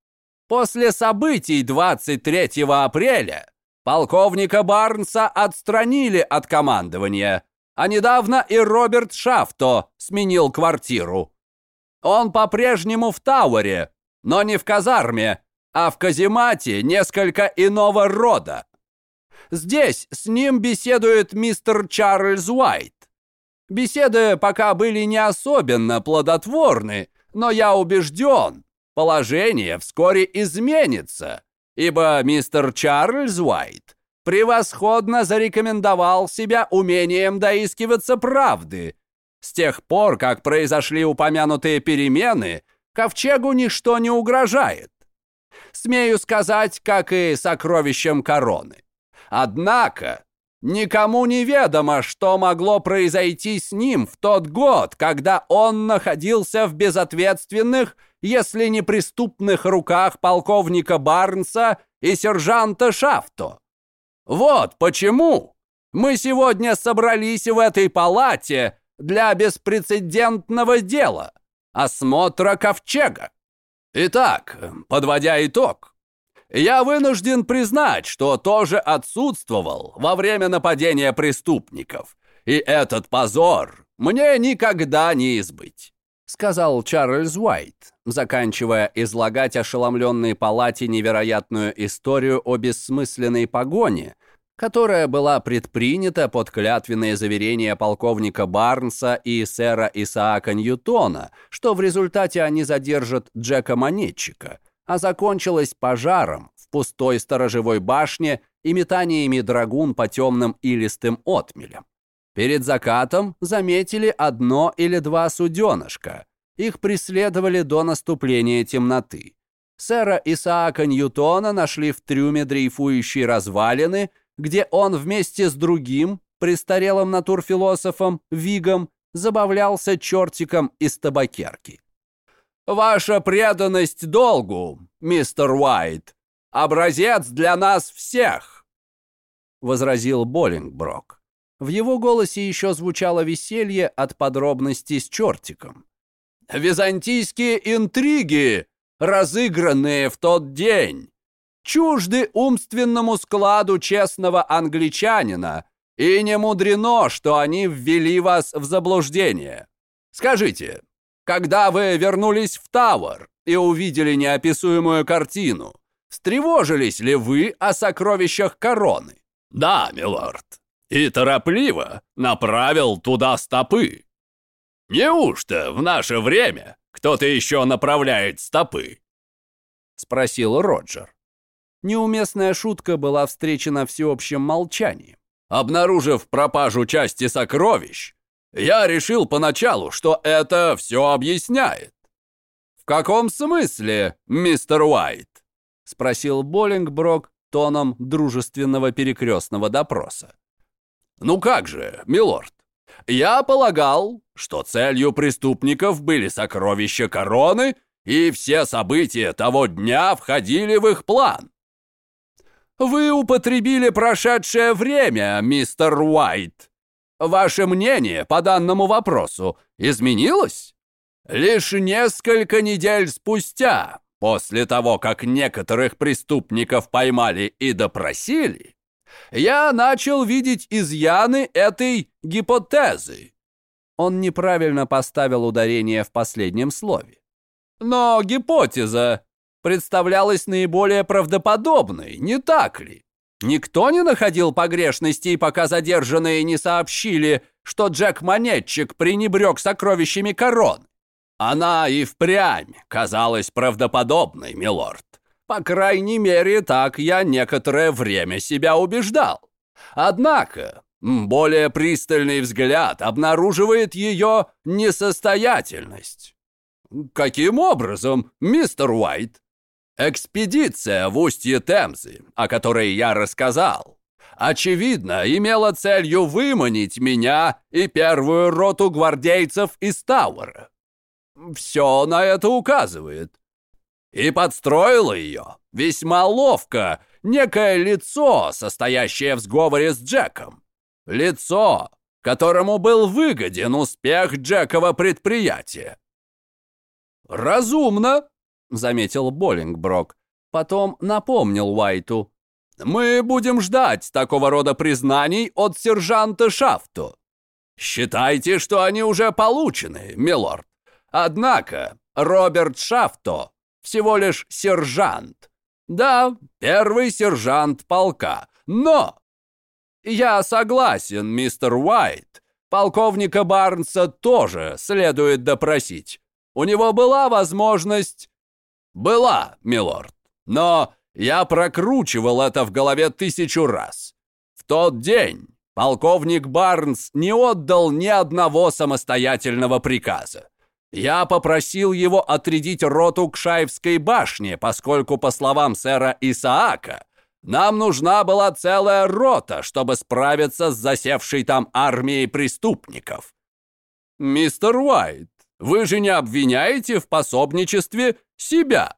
после событий 23 апреля полковника Барнса отстранили от командования, а недавно и Роберт Шафто сменил квартиру. Он по-прежнему в Тауэре, но не в казарме, а в каземате несколько иного рода. Здесь с ним беседует мистер Чарльз Уайт. Беседы пока были не особенно плодотворны, но я убежден, положение вскоре изменится, ибо мистер Чарльз Уайт превосходно зарекомендовал себя умением доискиваться правды. С тех пор, как произошли упомянутые перемены, ковчегу ничто не угрожает. Смею сказать, как и сокровищем короны. Однако, никому не ведомо, что могло произойти с ним в тот год, когда он находился в безответственных, если не преступных руках полковника Барнса и сержанта Шафто. Вот почему мы сегодня собрались в этой палате для беспрецедентного дела – осмотра ковчега. Итак, подводя итог, я вынужден признать, что тоже отсутствовал во время нападения преступников. И этот позор мне никогда не избыть», — сказал Чарльз Уайт, заканчивая излагать ошеломленной палате невероятную историю о бессмысленной погоне, которая была предпринята под клятвенное заверение полковника Барнса и сэра Исаака Ньютона, что в результате они задержат Джека-монетчика — а закончилась пожаром в пустой сторожевой башне и метаниями драгун по темным илистым отмелям. Перед закатом заметили одно или два суденышка. Их преследовали до наступления темноты. Сэра Исаака Ньютона нашли в трюме дрейфующей развалины, где он вместе с другим, престарелым натурфилософом, Вигом, забавлялся чертиком из табакерки. Ваша преданность долгу, мистер Уайт, образец для нас всех, возразил Боллингброк. В его голосе еще звучало веселье от подробностей с чертиком. Византийские интриги, разыгранные в тот день, чужды умственному складу честного англичанина, и не мудрено, что они ввели вас в заблуждение. Скажите, когда вы вернулись в Тауэр и увидели неописуемую картину, встревожились ли вы о сокровищах короны? Да, милорд. И торопливо направил туда стопы. Неужто в наше время кто-то еще направляет стопы? Спросил Роджер. Неуместная шутка была встречена всеобщим молчанием. Обнаружив пропажу части сокровищ, я решил поначалу, что это все объясняет. «В каком смысле, мистер Уайт?» — спросил Боллингброк, тоном дружественного перекрестного допроса. «Ну как же, милорд, я полагал, что целью преступников были сокровища короны, и все события того дня входили в их план. Вы употребили прошедшее время, мистер Уайт. Ваше мнение по данному вопросу изменилось? Лишь несколько недель спустя, после того, как некоторых преступников поймали и допросили, я начал видеть изъяны этой гипотезы. Он неправильно поставил ударение в последнем слове. Но гипотеза представлялась наиболее правдоподобной, не так ли? Никто не находил погрешностей, пока задержанные не сообщили, что Джек-монетчик пренебрег сокровищами корон. Она и впрямь казалась правдоподобной, милорд. По крайней мере, так я некоторое время себя убеждал. Однако, более пристальный взгляд обнаруживает ее несостоятельность. Каким образом, мистер Уайт? Экспедиция в устье Темзы, о которой я рассказал, очевидно, имела целью выманить меня и первую роту гвардейцев из Тауэра. Все на это указывает. И подстроило ее весьма ловко некое лицо, состоящее в сговоре с Джеком. Лицо, которому был выгоден успех Джекова предприятия. «Разумно», — заметил Боллингброк. Потом напомнил Уайту. «Мы будем ждать такого рода признаний от сержанта Шафту. Считайте, что они уже получены, милорд. Однако Роберт Шафто всего лишь сержант. Да, первый сержант полка. Но я согласен, мистер Уайт. Полковника Барнса тоже следует допросить. У него была возможность... Была, милорд. Но я прокручивал это в голове тысячу раз. В тот день полковник Барнс не отдал ни одного самостоятельного приказа. Я попросил его отрядить роту к Шаевской башне, поскольку, по словам сэра Исаака, нам нужна была целая рота, чтобы справиться с засевшей там армией преступников. Мистер Уайт, вы же не обвиняете в пособничестве себя.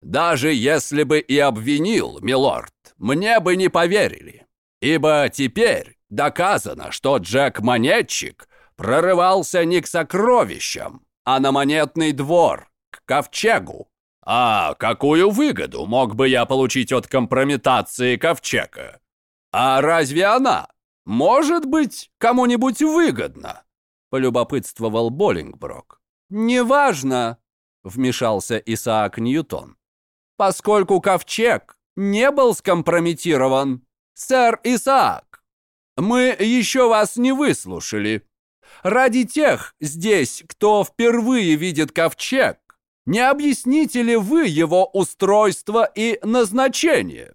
Даже если бы и обвинил, милорд, мне бы не поверили. Ибо теперь доказано, что Джек-монетчик прорывался не к сокровищам, а на монетный двор, к ковчегу. А какую выгоду мог бы я получить от компрометации ковчега? А разве она может быть кому-нибудь выгодна? Полюбопытствовал Боллингброк. Неважно, вмешался Исаак Ньютон. Поскольку ковчег не был скомпрометирован, сэр Исаак, мы еще вас не выслушали. Ради тех здесь, кто впервые видит ковчег, не объясните ли вы его устройство и назначение?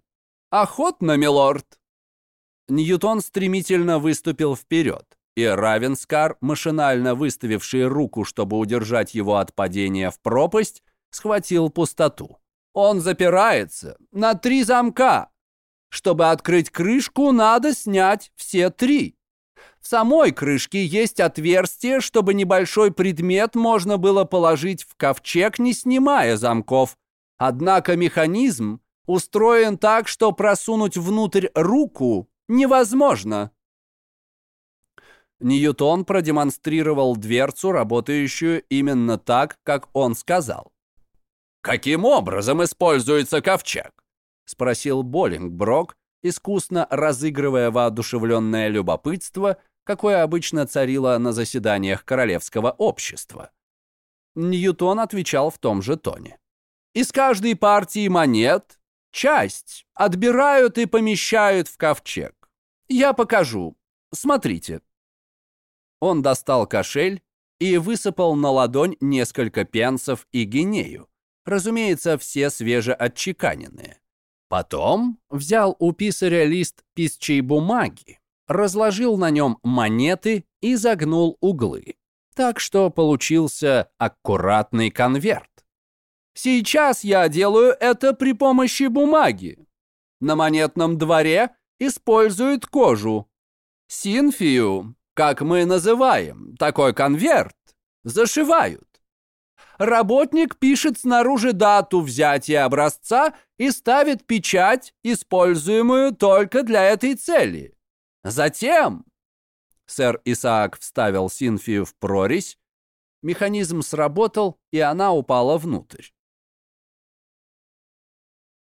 Охотно, милорд. Ньютон стремительно выступил вперед, и Равенскар, машинально выставивший руку, чтобы удержать его от падения в пропасть, схватил пустоту. Он запирается на три замка. Чтобы открыть крышку, надо снять все три. В самой крышке есть отверстие, чтобы небольшой предмет можно было положить в ковчег, не снимая замков. Однако механизм устроен так, что просунуть внутрь руку невозможно. Ньютон продемонстрировал дверцу, работающую именно так, как он сказал. «Каким образом используется ковчег?» — спросил Боллингброк, искусно разыгрывая воодушевленное любопытство — какое обычно царило на заседаниях королевского общества. Ньютон отвечал в том же тоне. «Из каждой партии монет часть отбирают и помещают в ковчег. Я покажу. Смотрите». Он достал кошель и высыпал на ладонь несколько пенсов и гинею. Разумеется, все свежеотчеканенные. Потом взял у писаря лист писчей бумаги, разложил на нем монеты и загнул углы. Так что получился аккуратный конверт. Сейчас я делаю это при помощи бумаги. на монетном дворе используют кожу. Синфию, как мы называем такой конверт, зашивают. Работник пишет снаружи дату взятия образца и ставит печать, используемую только для этой цели. Затем сэр Исаак вставил Синфию в прорезь, механизм сработал, и она упала внутрь.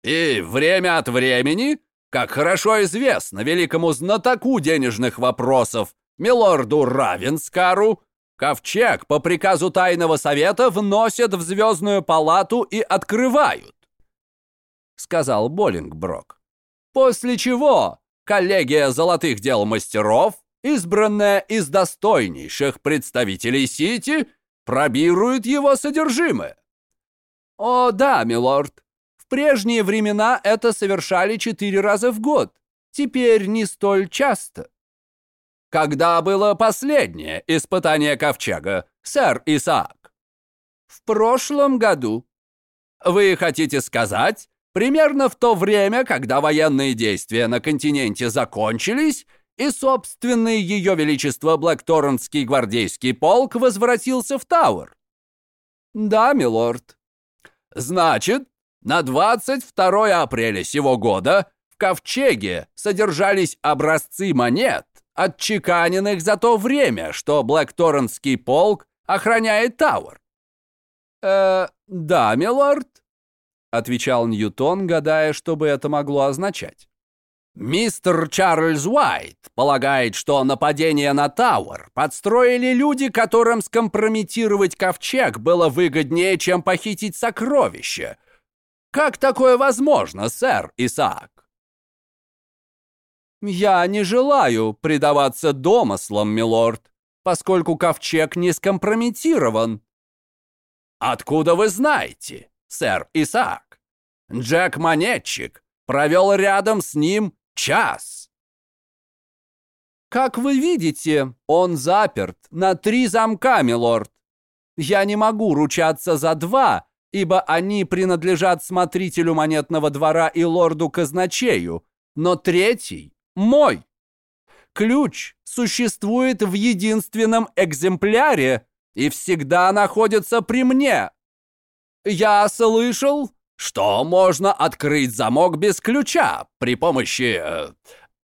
И время от времени, как хорошо известно великому знатоку денежных вопросов, милорду Равенскару, ковчег по приказу Тайного Совета вносят в Звездную Палату и открывают, сказал Боллингброк. После чего коллегия золотых дел мастеров, избранная из достойнейших представителей Сити, пробирует его содержимое. О, да, милорд, прежние времена это совершали четыре раза в год. Теперь не столь часто. Когда было последнее испытание ковчега, сэр Исаак? В прошлом году. Вы хотите сказать, примерно в то время, когда военные действия на континенте закончились, и собственный ее величество Блэкторнский гвардейский полк возвратился в Тауэр? Да, милорд. Значит, на 22 апреля сего года в Ковчеге содержались образцы монет, отчеканенных за то время, что Блэкторнский полк охраняет Тауэр. «Э, да, милорд», — отвечал Ньютон, гадая, что бы это могло означать. Мистер Чарльз Уайт полагает, что нападение на Тауэр подстроили люди, которым скомпрометировать ковчег было выгоднее, чем похитить сокровища, как такое возможно, сэр Исаак? Я не желаю предаваться домыслам, милорд, поскольку ковчег не скомпрометирован. Откуда вы знаете, сэр Исаак? Джек-монетчик провел рядом с ним час. Как вы видите, он заперт на три замка, милорд. Я не могу ручаться за два, ибо они принадлежат смотрителю монетного двора и лорду-казначею, но третий — мой. Ключ существует в единственном экземпляре и всегда находится при мне. Я слышал, что можно открыть замок без ключа при помощи... Э,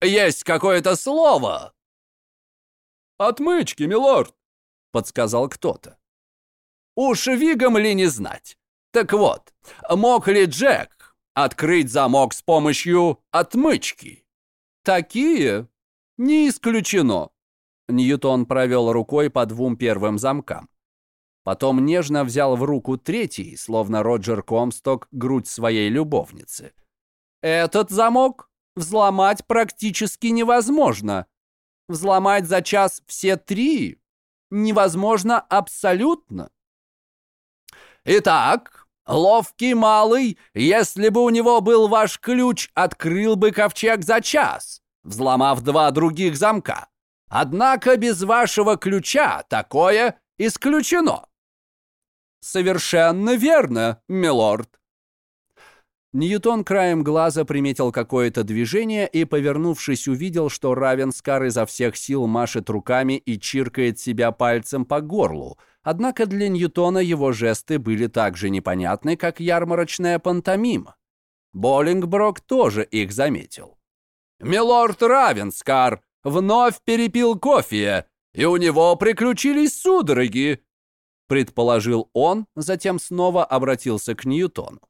есть какое-то слово. «Отмычки, милорд», — подсказал кто-то. Уж Вигом ли не знать? Так вот, мог ли Джек открыть замок с помощью отмычки? Такие? Не исключено. Ньютон провел рукой по двум первым замкам. Потом нежно взял в руку третий, словно Роджер Комсток, грудь своей любовницы. Этот замок взломать практически невозможно. Взломать за час все три невозможно абсолютно. Итак, Ловкий малый, если бы у него был ваш ключ, открыл бы ковчег за час, взломав два других замка. Однако без вашего ключа такое исключено. Совершенно верно, милорд. Ньютон краем глаза приметил какое-то движение и, повернувшись, увидел, что Равенскар изо всех сил машет руками и чиркает себя пальцем по горлу, Однако для Ньютона его жесты были так же непонятны, как ярмарочная пантомима. Боллингброк тоже их заметил. «Милорд Равенскар вновь перепил кофе, и у него приключились судороги», предположил он, затем снова обратился к Ньютону.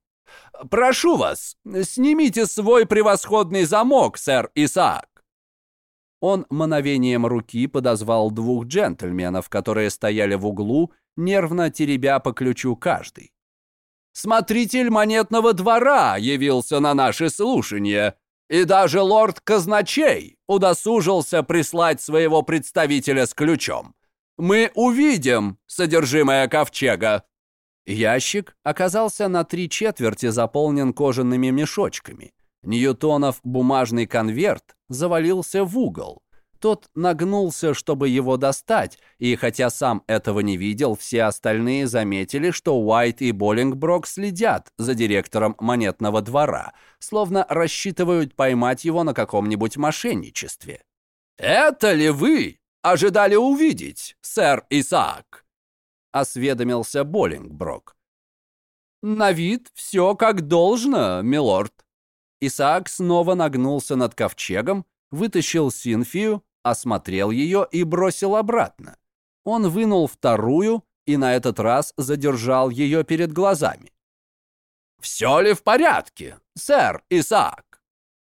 «Прошу вас, снимите свой превосходный замок, сэр Исаак. Он мановением руки подозвал двух джентльменов, которые стояли в углу, нервно теребя по ключу каждый. «Смотритель монетного двора явился на наше слушание, и даже лорд Казначей удосужился прислать своего представителя с ключом. Мы увидим содержимое ковчега». Ящик оказался на три четверти заполнен кожаными мешочками. Ньютонов бумажный конверт завалился в угол. Тот нагнулся, чтобы его достать, и хотя сам этого не видел, все остальные заметили, что Уайт и Боллингброк следят за директором монетного двора, словно рассчитывают поймать его на каком-нибудь мошенничестве. «Это ли вы ожидали увидеть, сэр Исаак?» — осведомился Боллингброк. «На вид все как должно, милорд». Исаак снова нагнулся над ковчегом, вытащил Синфию, осмотрел ее и бросил обратно. Он вынул вторую и на этот раз задержал ее перед глазами. «Все ли в порядке, сэр Исаак?» —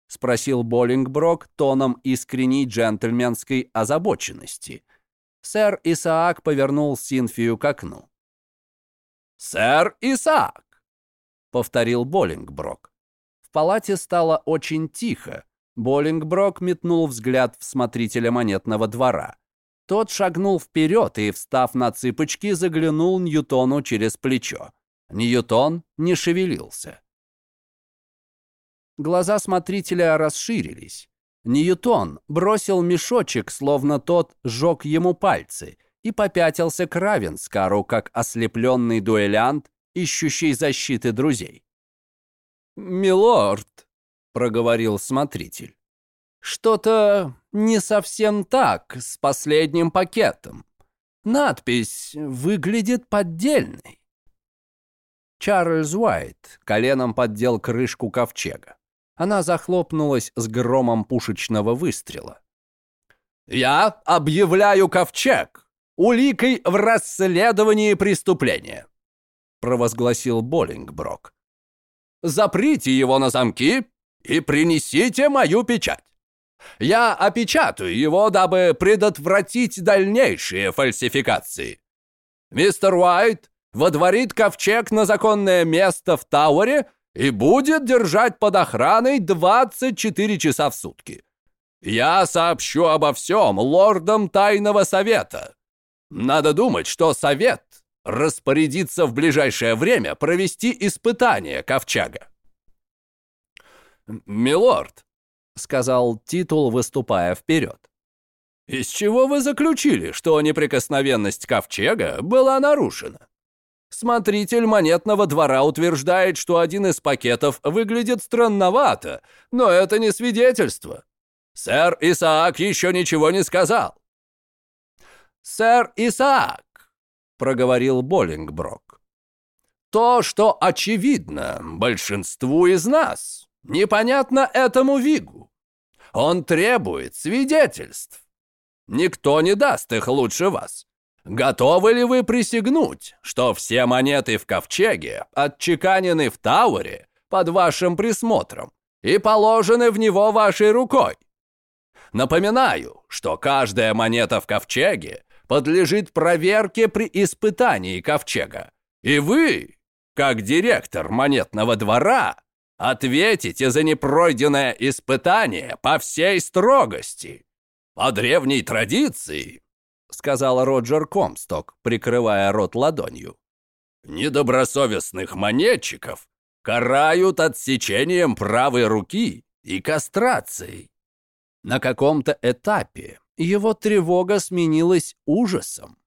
спросил Боллингброк тоном искренней джентльменской озабоченности. Сэр Исаак повернул Синфию к окну. «Сэр Исаак!» — повторил Боллингброк. В палате стало очень тихо, Боллингброк метнул взгляд в смотрителя монетного двора. Тот шагнул вперед и, встав на цыпочки, заглянул Ньютону через плечо. Ньютон не шевелился. Глаза смотрителя расширились. Ньютон бросил мешочек, словно тот сжег ему пальцы, и попятился к Равенскару, как ослепленный дуэлянт, ищущий защиты друзей. «Милорд», проговорил смотритель. Что-то не совсем так с последним пакетом. Надпись выглядит поддельной. Чарльз Уайт коленом поддел крышку ковчега. Она захлопнулась с громом пушечного выстрела. «Я объявляю ковчег уликой в расследовании преступления», провозгласил Боллингброк. «Заприте его на замки и принесите мою печать. Я опечатаю его, дабы предотвратить дальнейшие фальсификации. Мистер Уайт водворит ковчег на законное место в Тауэре и будет держать под охраной 24 часа в сутки. Я сообщу обо всем лордам Тайного Совета. Надо думать, что Совет распорядится в ближайшее время провести испытание ковчега. «Милорд», — сказал Титул, выступая вперед. «Из чего вы заключили, что неприкосновенность ковчега была нарушена?» Смотритель монетного двора утверждает, что один из пакетов выглядит странновато, но это не свидетельство. Сэр Исаак еще ничего не сказал. «Сэр Исаак», — проговорил Боллингброк, — «то, что очевидно большинству из нас, Непонятно этому Вигу. Он требует свидетельств. Никто не даст их лучше вас. Готовы ли вы присягнуть, что все монеты в ковчеге отчеканены в Тауэре под вашим присмотром и положены в него вашей рукой? Напоминаю, что каждая монета в ковчеге подлежит проверке при испытании ковчега. И вы, как директор монетного двора, Ответите за непройденное испытание по всей строгости. По древней традиции, сказал Роджер Комсток, прикрывая рот ладонью. Недобросовестных монетчиков карают отсечением правой руки и кастрацией. На каком-то этапе его тревога сменилась ужасом.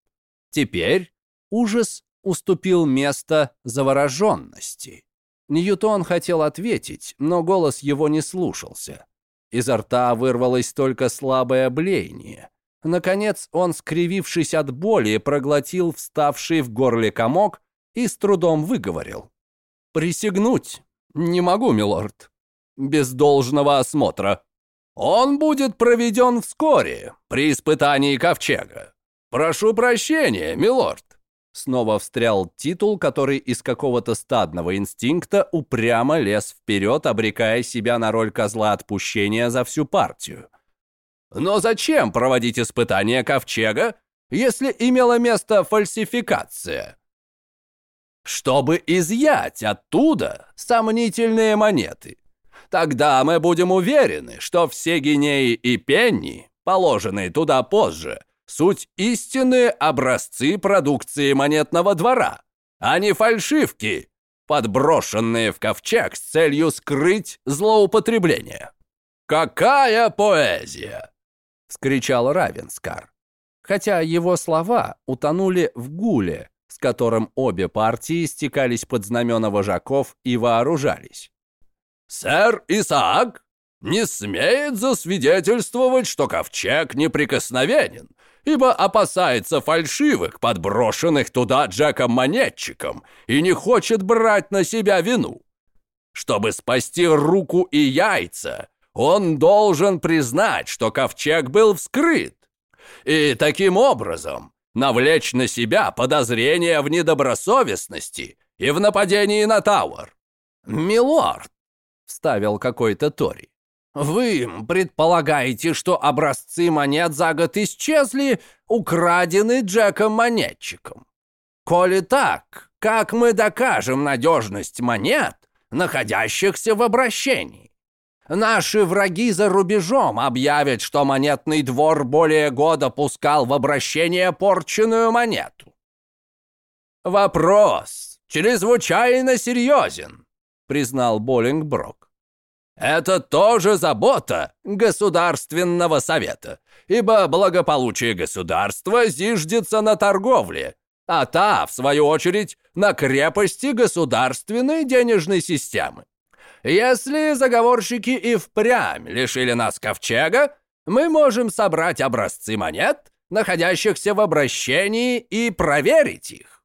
Теперь ужас уступил место завороженности. Ньютон хотел ответить, но голос его не слушался. Изо рта вырвалось только слабое блеяние. Наконец он, скривившись от боли, проглотил вставший в горле комок и с трудом выговорил. «Присягнуть не могу, милорд. Без должного осмотра. Он будет проведен вскоре при испытании ковчега. Прошу прощения, милорд. Снова встрял титул, который из какого-то стадного инстинкта упрямо лез вперед, обрекая себя на роль козла отпущения за всю партию. Но зачем проводить испытания ковчега, если имела место фальсификация? Чтобы изъять оттуда сомнительные монеты. Тогда мы будем уверены, что все гинеи и пенни, положенные туда позже, суть истинные образцы продукции монетного двора, а не фальшивки, подброшенные в ковчег с целью скрыть злоупотребление. Какая поэзия! — вскричал Равенскар. Хотя его слова утонули в гуле, с которым обе партии стекались под знамена вожаков и вооружались. «Сэр Исаак не смеет засвидетельствовать, что ковчег неприкосновенен, ибо опасается фальшивых, подброшенных туда Джеком-монетчиком, и не хочет брать на себя вину. Чтобы спасти руку и яйца, он должен признать, что ковчег был вскрыт, и таким образом навлечь на себя подозрения в недобросовестности и в нападении на Тауэр. «Милорд», — вставил какой-то Тори, «вы предполагаете, что образцы монет за год исчезли, украдены Джеком-монетчиком? Коли так, как мы докажем надежность монет, находящихся в обращении? Наши враги за рубежом объявят, что монетный двор более года пускал в обращение порченную монету. Вопрос чрезвычайно серьезен, признал Боллингброк. Это тоже забота Государственного совета, ибо благополучие государства зиждется на торговле, а та, в свою очередь, на крепости государственной денежной системы. Если заговорщики и впрямь лишили нас ковчега, мы можем собрать образцы монет, находящихся в обращении, и проверить их.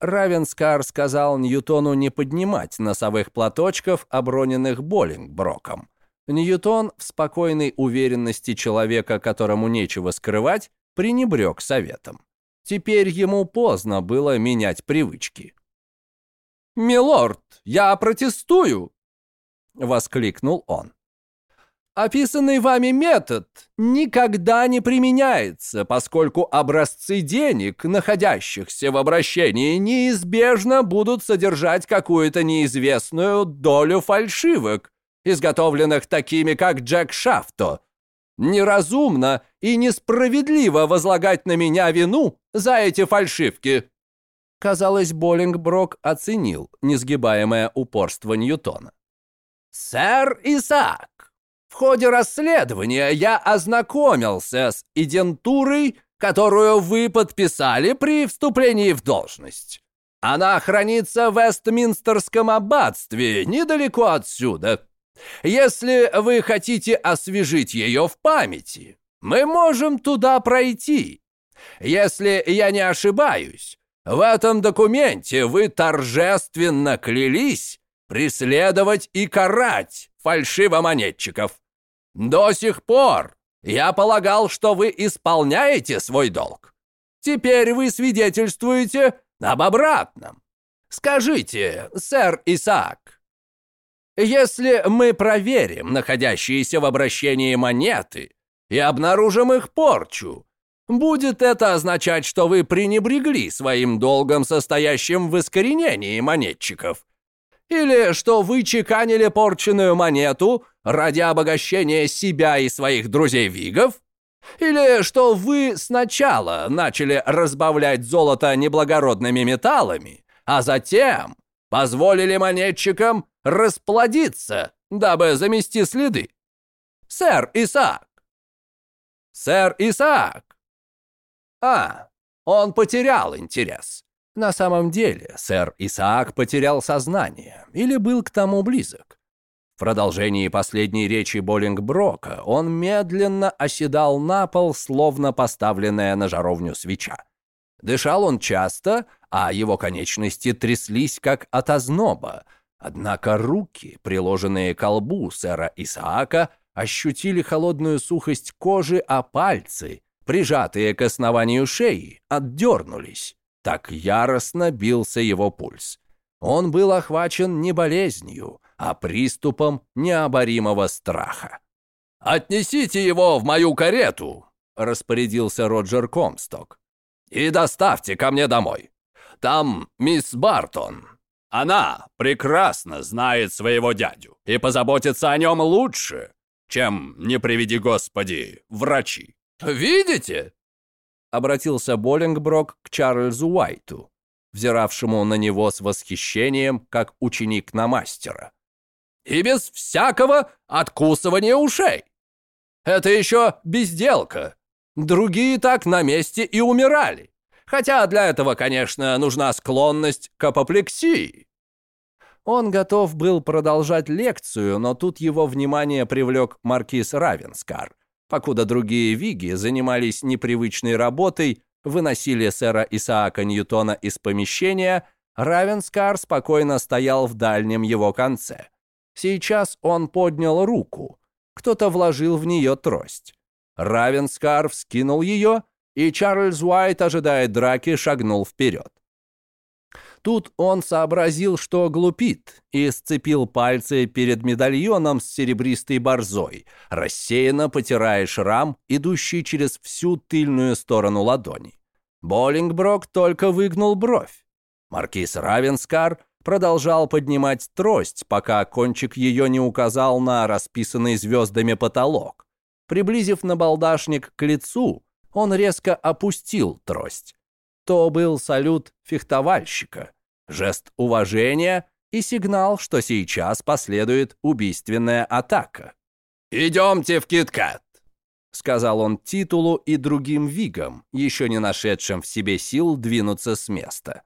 Равенскар сказал Ньютону не поднимать носовых платочков, оброненных Боллингброком. Ньютон, в спокойной уверенности человека, которому нечего скрывать, пренебрег советом. Теперь ему поздно было менять привычки. «Милорд, я протестую!» — воскликнул он. Описанный вами метод никогда не применяется, поскольку образцы денег, находящихся в обращении, неизбежно будут содержать какую-то неизвестную долю фальшивок, изготовленных такими, как Джек Шафто. Неразумно и несправедливо возлагать на меня вину за эти фальшивки. Казалось, Боллингброк оценил несгибаемое упорство Ньютона. «Сэр Исаак, в ходе расследования я ознакомился с идентурой, которую вы подписали при вступлении в должность. Она хранится в Вестминстерском аббатстве, недалеко отсюда. Если вы хотите освежить ее в памяти, мы можем туда пройти. Если я не ошибаюсь, в этом документе вы торжественно клялись преследовать и карать фальшивомонетчиков. До сих пор я полагал, что вы исполняете свой долг. Теперь вы свидетельствуете об обратном. Скажите, сэр Исаак, если мы проверим находящиеся в обращении монеты и обнаружим их порчу, будет это означать, что вы пренебрегли своим долгом, состоящим в искоренении монетчиков, или что вы чеканили порченную монету ради обогащения себя и своих друзей-вигов? Или что вы сначала начали разбавлять золото неблагородными металлами, а затем позволили монетчикам расплодиться, дабы замести следы? Сэр Исаак! Сэр Исаак! А, он потерял интерес. На самом деле, сэр Исаак потерял сознание или был к тому близок. В продолжении последней речи Боллингброка он медленно оседал на пол, словно поставленная на жаровню свеча. Дышал он часто, а его конечности тряслись, как от озноба. Однако руки, приложенные к колбу сэра Исаака, ощутили холодную сухость кожи, а пальцы, прижатые к основанию шеи, отдернулись. Так яростно бился его пульс. Он был охвачен не болезнью, а приступом необоримого страха. «Отнесите его в мою карету!» — распорядился Роджер Комсток. «И доставьте ко мне домой. Там мисс Бартон. Она прекрасно знает своего дядю и позаботится о нем лучше, чем, не приведи Господи, врачи. Видите? Обратился Боллингброк к Чарльзу Уайту, взиравшему на него с восхищением, как ученик на мастера. «И без всякого откусывания ушей!» Это еще безделка. Другие так на месте и умирали. Хотя для этого, конечно, нужна склонность к апоплексии. Он готов был продолжать лекцию, но тут его внимание привлек маркиз Равенскар. Покуда другие виги занимались непривычной работой, выносили сэра Исаака Ньютона из помещения, Равенскар спокойно стоял в дальнем его конце. Сейчас он поднял руку. Кто-то вложил в нее трость. Равенскар вскинул ее, и Чарльз Уайт, ожидая драки, шагнул вперед. Тут он сообразил, что глупит, и сцепил пальцы перед медальоном с серебристой борзой, рассеянно потирая шрам, идущий через всю тыльную сторону ладони. Боллингброк только выгнул бровь. Маркиз Равенскар продолжал поднимать трость, пока кончик ее не указал на расписанный звездами потолок. Приблизив набалдашник к лицу, он резко опустил трость. То был салют фехтовальщика, жест уважения и сигнал, что сейчас последует убийственная атака. «Идемте в Киткат», — сказал он титулу и другим вигам, еще не нашедшим в себе сил двинуться с места.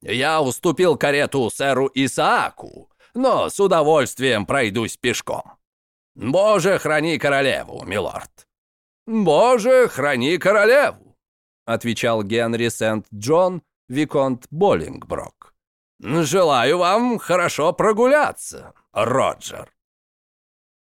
«Я уступил карету сэру Исааку, но с удовольствием пройдусь пешком. Боже, храни королеву, милорд!» «Боже, храни королеву!» Отвечал Генри Сент-Джон, Виконт Боллингброк. «Желаю вам хорошо прогуляться, Роджер».